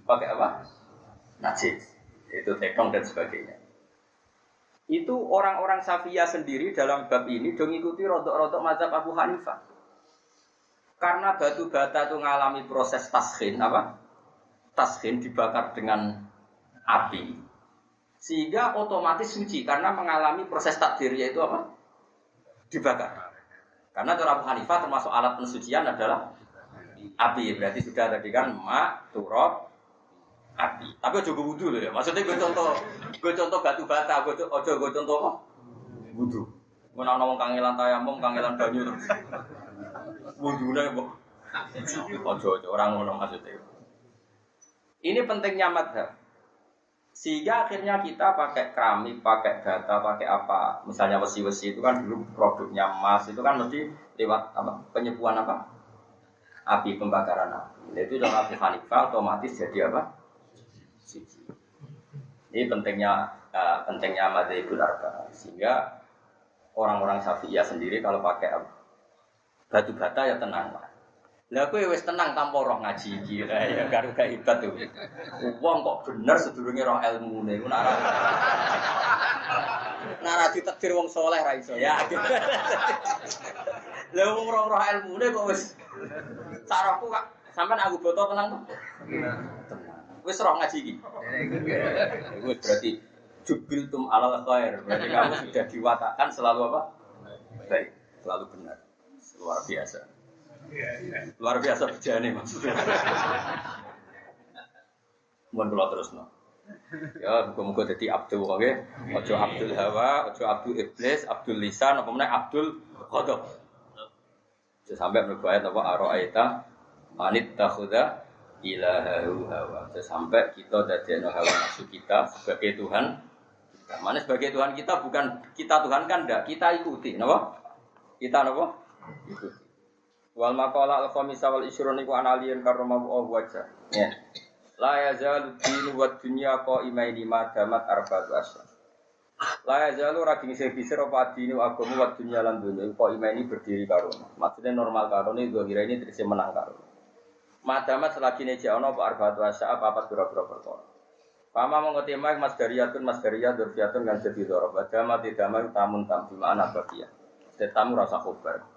pakai apa? Najis. Itu tekong dan sebagainya. Itu orang-orang Syafi'iyah sendiri dalam bab ini dong ikuti rodok-rodok mazhab Abu Hanifah. Karena batu bata itu mengalami proses taskin apa? Taskin dibakar dengan api. Sehingga otomatis suci karena mengalami proses takdirnya itu apa? Dibakar. Karena cara Abu Hanifah termasuk alat pensucian adalah api. Berarti sudah tadi kan mak, turab, api. Tapi ojo gue wudhu ya. Maksudnya gue contoh, gue contoh batu bata, gue ojo gue contoh apa? Wudhu. Gue nang kangelan tayamum, kangelan banyu terus. Wudhunya kok. Ojo ojo orang ngono maksudnya. Ini pentingnya madhab. Sehingga akhirnya kita pakai keramik, pakai data, pakai apa. Misalnya besi-besi itu kan dulu produknya emas, itu kan mesti lewat apa penyepuan apa? Api pembakaran api. Itu dalam api Hanifah otomatis jadi apa? Ini pentingnya uh, pentingnya Madzhabul Arba. Sehingga orang-orang Syafi'iyah sendiri kalau pakai batu bata ya tenang lah. Lah kowe wis tenang tanpa roh ngaji iki ya karo gak hebat tuh. Wong kok bener sedurunge roh ilmune ku nara. Nara ditakdir wong soleh ra iso ya. *laughs* Lah wong roh roh ilmune kok wis sarahku kak sampean aku boto tenang tuh. Wis roh ngaji iki. Wis berarti jubil tum alal khair. Berarti kamu sudah diwatakan selalu apa? Baik, selalu benar luar biasa. Luar biasa bejane maksudnya. Mohon kula terus no. Ya, muga-muga dadi abdul oke. Ojo abdul hawa, ojo abdul iblis, abdul lisan, apa meneh abdul ghadab. Sampai berbuat apa aro'aita manit takhuda ilahahu hawa. Sampai kita dadekno hawa nafsu kita sebagai Tuhan. Mana sebagai Tuhan kita bukan kita Tuhan kan enggak, kita ikuti, napa? Kita napa? Wal maqala al khamisa wal isrun iku analian karma Allah wajah. Ya. La yazalu dinu wa dunya qaimaini ma damat arba'atu asyhur. Lah ya lu ra ngisi bisir apa adine agama wa dunya lan dunya kok imani berdiri karo. Maksudnya normal karo gue kira ini terus menang karo. Madamat selagi ini jauh apa arbaat wasa apa apa pura-pura perkara. Pama mengerti mak mas dariyatun mas dariyat durfiatun kan jadi dorob. Dama tidak mau tamun tam di mana bagia. Tetamu rasa khobar.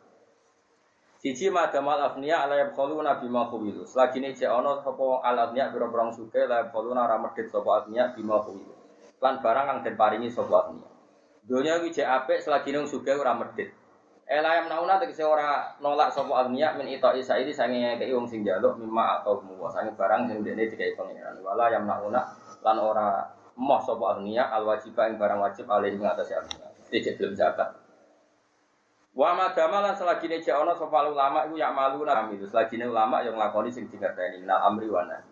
Siji madamal afniya ala yabkhalu nabi ma khuwilu. Selagi ini jauh apa al afniya pura-pura suke la yabkhalu nara medit sapa afniya bima khuwilu lan barang kang den paringi sapa dunya. Dunya iki jek apik selagi nang sugih ora medhit. Ela yang nauna tegese ora nolak sapa agniya min ita isa ini sange ngekeki wong sing njaluk mimma atau muwa sange barang sing dene dikai pangeran. Wala yang nauna lan ora moh sapa agniya al wajiba ing barang wajib alih ing atase agniya. Dicek belum zakat. Wa madama lan selagi ne ana sapa ulama iku ya malu itu selagi ulama yang nglakoni sing dikerteni na amri wana.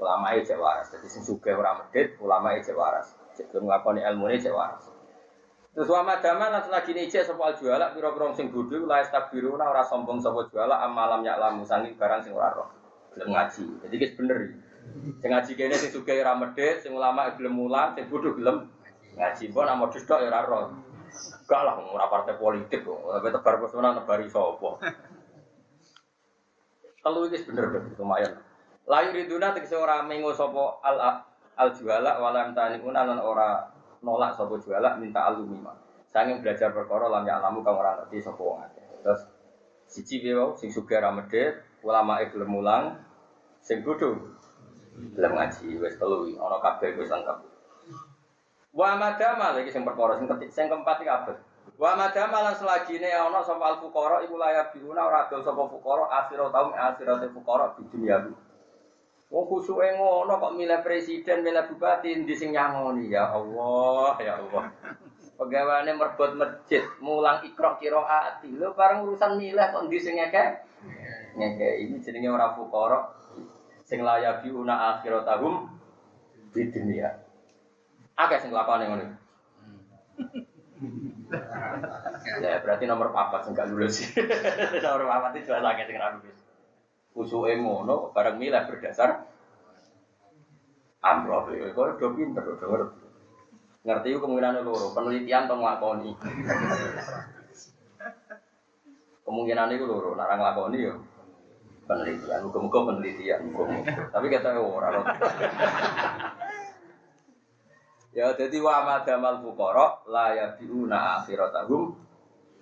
Ulama e cek waras. Dadi sing sugih ora medhit, ulama e cek waras. Cek nglakoni ilmune cek waras. Terus wa madama lan selagi ini cek sapa juala pira-pira sing bodho la istabiruna ora sombong sapa juala amalam yak lamu sangi barang sing ora. Gelem ngaji. Jadi wis bener. Sing ngaji kene sing sugih ora sing ulama gelem mulang, sing bodho gelem ngaji. Mbok nak modus tok ya. Gak lah, ora partai politik kok. Tapi tebar pesona nebari sapa. Telu iki bener lumayan. Layu riduna tegese ora mengo sapa al al juala walam taniun lan ora nolak sapa juala minta alumima. Sange belajar perkara lam alamu kang ora ngerti sapa wong. Terus siji wae sing sugih ra medhit, ulama e gelem mulang, sing bodho gelem ngaji wis telu ana kabeh wis lengkap. Wa madama lagi sing perkara sing ketik sing keempat iki kabeh. Wa madama lan selagine ana sapa al fuqara iku layak biuna ora adol sapa fuqara akhirat taum akhirat fuqara di dunia. Wong khusuke ngono kok milih presiden, milih bupati ndi sing nyangoni ya Allah, ya Allah. Pegawaiane merbot masjid, mulang ikra qiraati. Lho bareng urusan milih kok ndi sing ngeke? Ngeke ini jenenge ora fuqara sing layak biuna akhiratahum di dunia. Akeh sing lakone ngono. Ya berarti nomor papat sing gak lulus. *laughs* nomor papat itu jelas akeh sing ora lulus. Usuke ngono bareng milah berdasar amroh. Kok do pinter do ngerti. Ngerti kemungkinan loro, penelitian atau nglakoni. Kemungkinan itu loro, nek nglakoni yo penelitian, muga-muga penelitian. Tapi kata ora Ya jadi wa madamal fuqara la yabiuna akhiratahum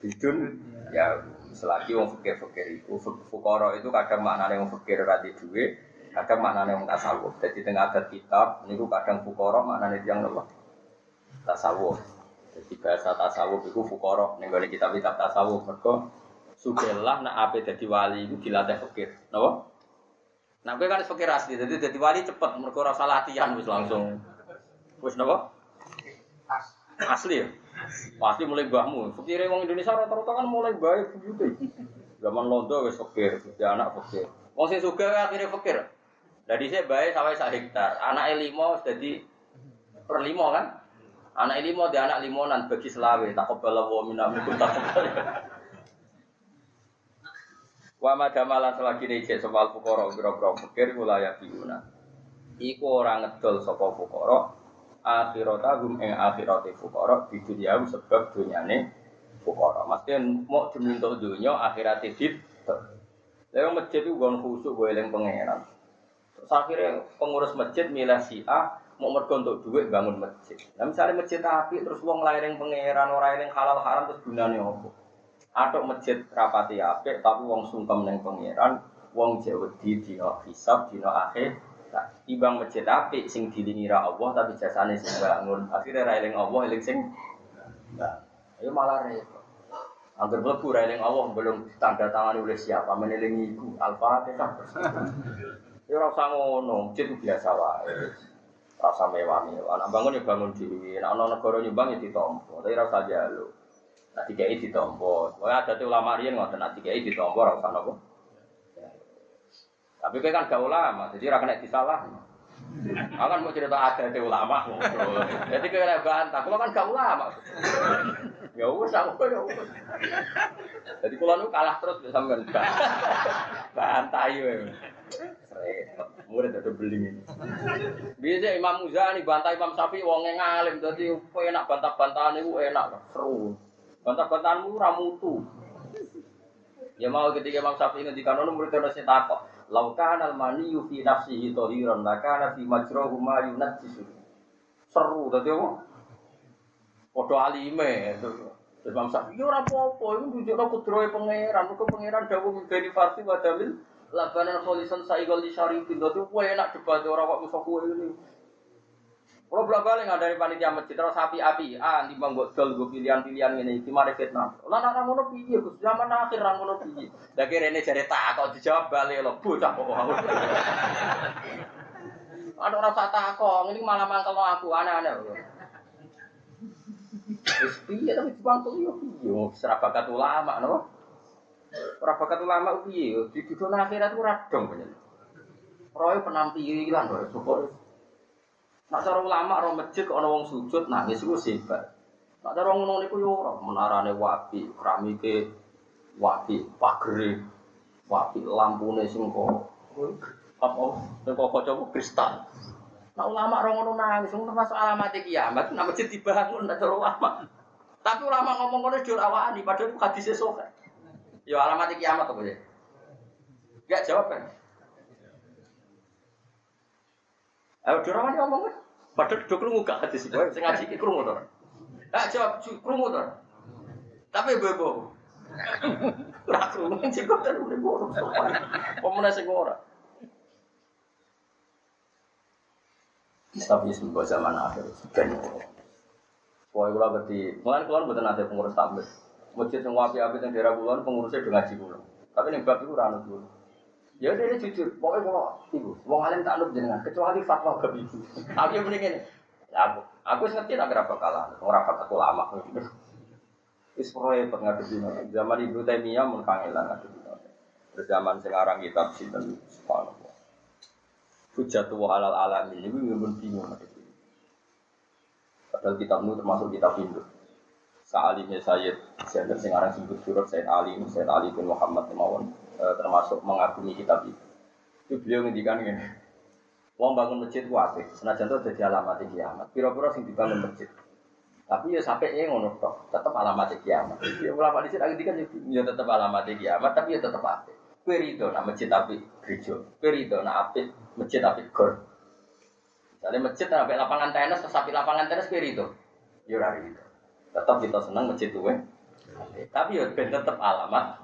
bidun ya selagi wong fikir-fikir itu fuqara itu kadang maknane wong fikir di duwe, kadang maknane wong tasawuf. Jadi tengah adat kitab niku kadang fuqara maknane tiyang nopo? Tasawuf. Jadi bahasa tasawuf itu fuqara ning gone kitab-kitab tasawuf mergo sugelah nak ape dadi wali itu dilatih fikir. Napa? Nah, gue kan fikir asli, jadi jadi wali cepet, mereka rasa latihan wis langsung. Wis napa? Asli ya? Pasti mulai mbahmu. Fikire wong Indonesia rata-rata kan mulai baik begitu. Zaman londo wis fikir, ya anak fikir. Wong sing sugih akhirnya fikir. Jadi saya baik sampai sak hektar. Anak limo jadi per limo kan? Anak limo dia anak limonan bagi selawe. Tak kebal wa minna minkum tak kebal. Wa madamalan selagi dicek soal fukoro biro-biro fikir wilayah biuna. Iku orang ngedol sapa fukoro akhiratahum ing akhirate fukara di dunia sebab dunyane fukara. Maksudnya mau diminta dunia akhirate dit. Lalu masjid itu gon khusuk gue eling pangeran. Terus akhirnya pengurus masjid milih si A mau mergo untuk duit bangun masjid. Nah misalnya masjid api terus wong layering pangeran orang yang halal haram terus gunane opo? Atau masjid rapati apik tapi wong sungkem neng pangeran, wong jewedi dina hisab dina akhir Nah, timbang masjid api sing dilingi ra Allah tapi jasane sing bangun. Akhirnya ra eling Allah eling sing nah, ayo malah repot. Angger mlebu ra eling Allah belum tanda tangan oleh siapa menelingi iku Al-Fatihah. Ya ora usah ngono, masjid biasa wae. Rasa mewah-mewah. Anak bangun ya bangun dhewe. Nek ana negara nyumbang ya ditampa, tapi ora usah njaluk. Nah, dikai ditampa. Pokoke ada ulama riyen ngoten, nek dikai ditampa ora usah napa. Tapi kowe kan gak ulama, jadi ora kena disalah. Aku kan mau cerita ada di ulama. Jadi kowe ora bantah, kula kan gak ulama. Ya wis aku ya wis. Jadi kula nu kalah terus sampean. Bantah yo. Murid ada beling ini. Biasa Imam Muzani bantah Imam Syafi'i wonge ngalim dadi enak bantah-bantahan itu enak seru. Bantah-bantahanmu ra mutu. Ya mau ketika Imam ngendikan ono murid ono sing takok, "Lau kana al-maniyyu fi nafsihi tahiran, la kana fi majrahu ma yunajjisu." Seru dadi apa? Padha alime. Terus Imam Syafi'i ora apa-apa, iku nunjukno kudrohe pangeran, kok pangeran dawuh ngene farsi wa dalil labanan kholisan saigol di syarifin itu kue enak debat orang kok musuh kue ini kalau belak balik nggak dari panitia masjid terus api api ah di bang dol gue pilihan pilihan ini di mana Vietnam. Lah nak ngono piye gus? Zaman akhir nang ngono piye? Dah kira ini jadi dijawab balik lo bocah kok. *laughs* Ada orang tak kok ini malah mangkel aku aneh-aneh Terus piye tapi dibangkul yo piye? Serabakat ulama no. Ora bakat ulama di dunia akhirat ku radong banyak. Roy penampilan roy syukur. Nak cara ulama ro masjid kok ana wong sujud nangis iku sebat. Nak cara ngono niku yo ora menarane wapi, keramike wapi, pagere wapi, lampune sing kok apa sing kok kaca kristal. Nak ulama ro ngono nangis termasuk alamat kiamat, nak masjid dibangun nak cara ulama. Tapi ulama ngomong ngono jur awani padahal itu hadis sahih. Ya alamat kiamat apa ya? Gak jawab kan? Ayo dirawan ngomong kan? Padahal krungu gak hadis itu, saya ngaji ki krungu to. Gak jawab krungu to. Tapi bebo. Ora krungu sing kok ten urip ora sopan. Pemene sing ora. Tapi sebuah zaman akhir, kalau berarti, mulai keluar betul nanti pengurus tablet. Masjid yang wapi-api yang daerah kulon pengurusnya udah ngaji kulon. Tapi nih bab itu ranut dulu. Ya udah dia jujur, pokoknya kalau ibu, wong alim tak anut jenengan, kecuali fatwa bab itu. Tapi yang penting ini, ya aku, aku ngerti tak berapa kalah, orang kata aku lama. Is proyek ngadepi zaman ibu Taimiyah mun kangelan ngadepi. Zaman sekarang kitab sinten subhanallah. Hujjatu alal alamin ini gue bingung ngadepi. Padahal kitab itu termasuk kitab Hindu. Sa'alimnya Sayyid sing aran sebut surat Sayyid Ali Sayyid Ali bin Muhammad Mawon termasuk mengagumi kitab itu. Itu beliau ngendikan ini. Wong bangun masjid ku apik, senajan itu jadi alamat kiamat. Pira-pira sing dibangun masjid. Tapi ya sampai ya ngono tok, tetap alamat kiamat. Ya ulama di sini kan ya tetap alamat kiamat, tapi ya tetap apik. Kowe rido nak masjid apik gereja. Kowe rido nak apik masjid apik gor. Misalnya masjid apik lapangan tenis, apik lapangan tenis kowe rido. Ya ora. Tetap kita senang masjid tuh Tapi ya ben tetap alamat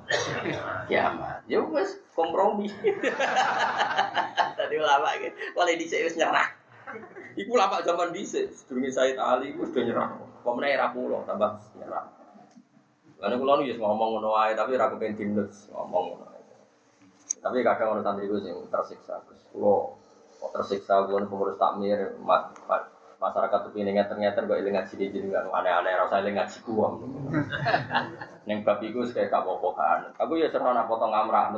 kiamat. Ya wes kompromi. *laughs* Tadi ulama gitu. Kalau di wis nyerah. Iku lama zaman dhisik, sedurunge Said Ali iku sudah nyerah. Pemene era kula tambah nyerah. Karena kula nu ya ngomong ngono wae tapi ora kepen dinus ngomong ngono. Tapi kadang ono santri iku sing tersiksa. Kulo tersiksa kulo pengurus takmir mat, mat masyarakat tuh ini ternyata gak ilang ngaji di kan aneh-aneh rasa ilang ngaji kuam neng babi gue kayak kak kan. Aku ya serah nak potong amrah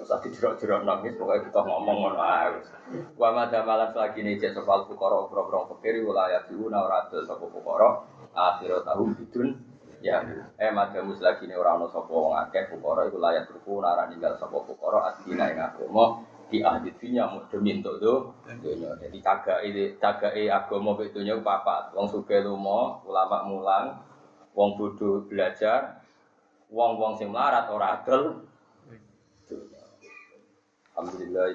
terus aku jerok-jerok nangis pokoknya kita ngomong ngono ae wa madha malam lagi nih jasa fal fukara bro-bro fakir wilayah diuna ora ada sapa fukara akhir tahun bidun ya. Eh madamus lagi nih orang no sapa wong akeh fukara iku layak turku nara ninggal sapa fukara adina ing agama di ahli dunia demi untuk tuh dunia jadi cagai cagai agama itu nya papat wong suge lumo ulama mulang wong bodoh belajar wong wong sing melarat ora adol Alhamdulillah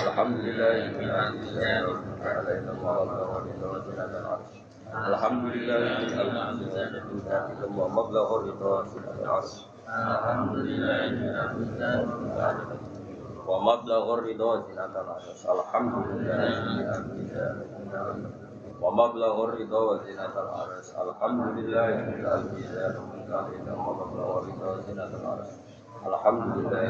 Alhamdulillah Alhamdulillah Alhamdulillah wa mablagh ridho zinatal arsy alhamdulillah. Wa mablagh ridho wa zinatal arsy alhamdulillah alhamdulillah alhamdulillah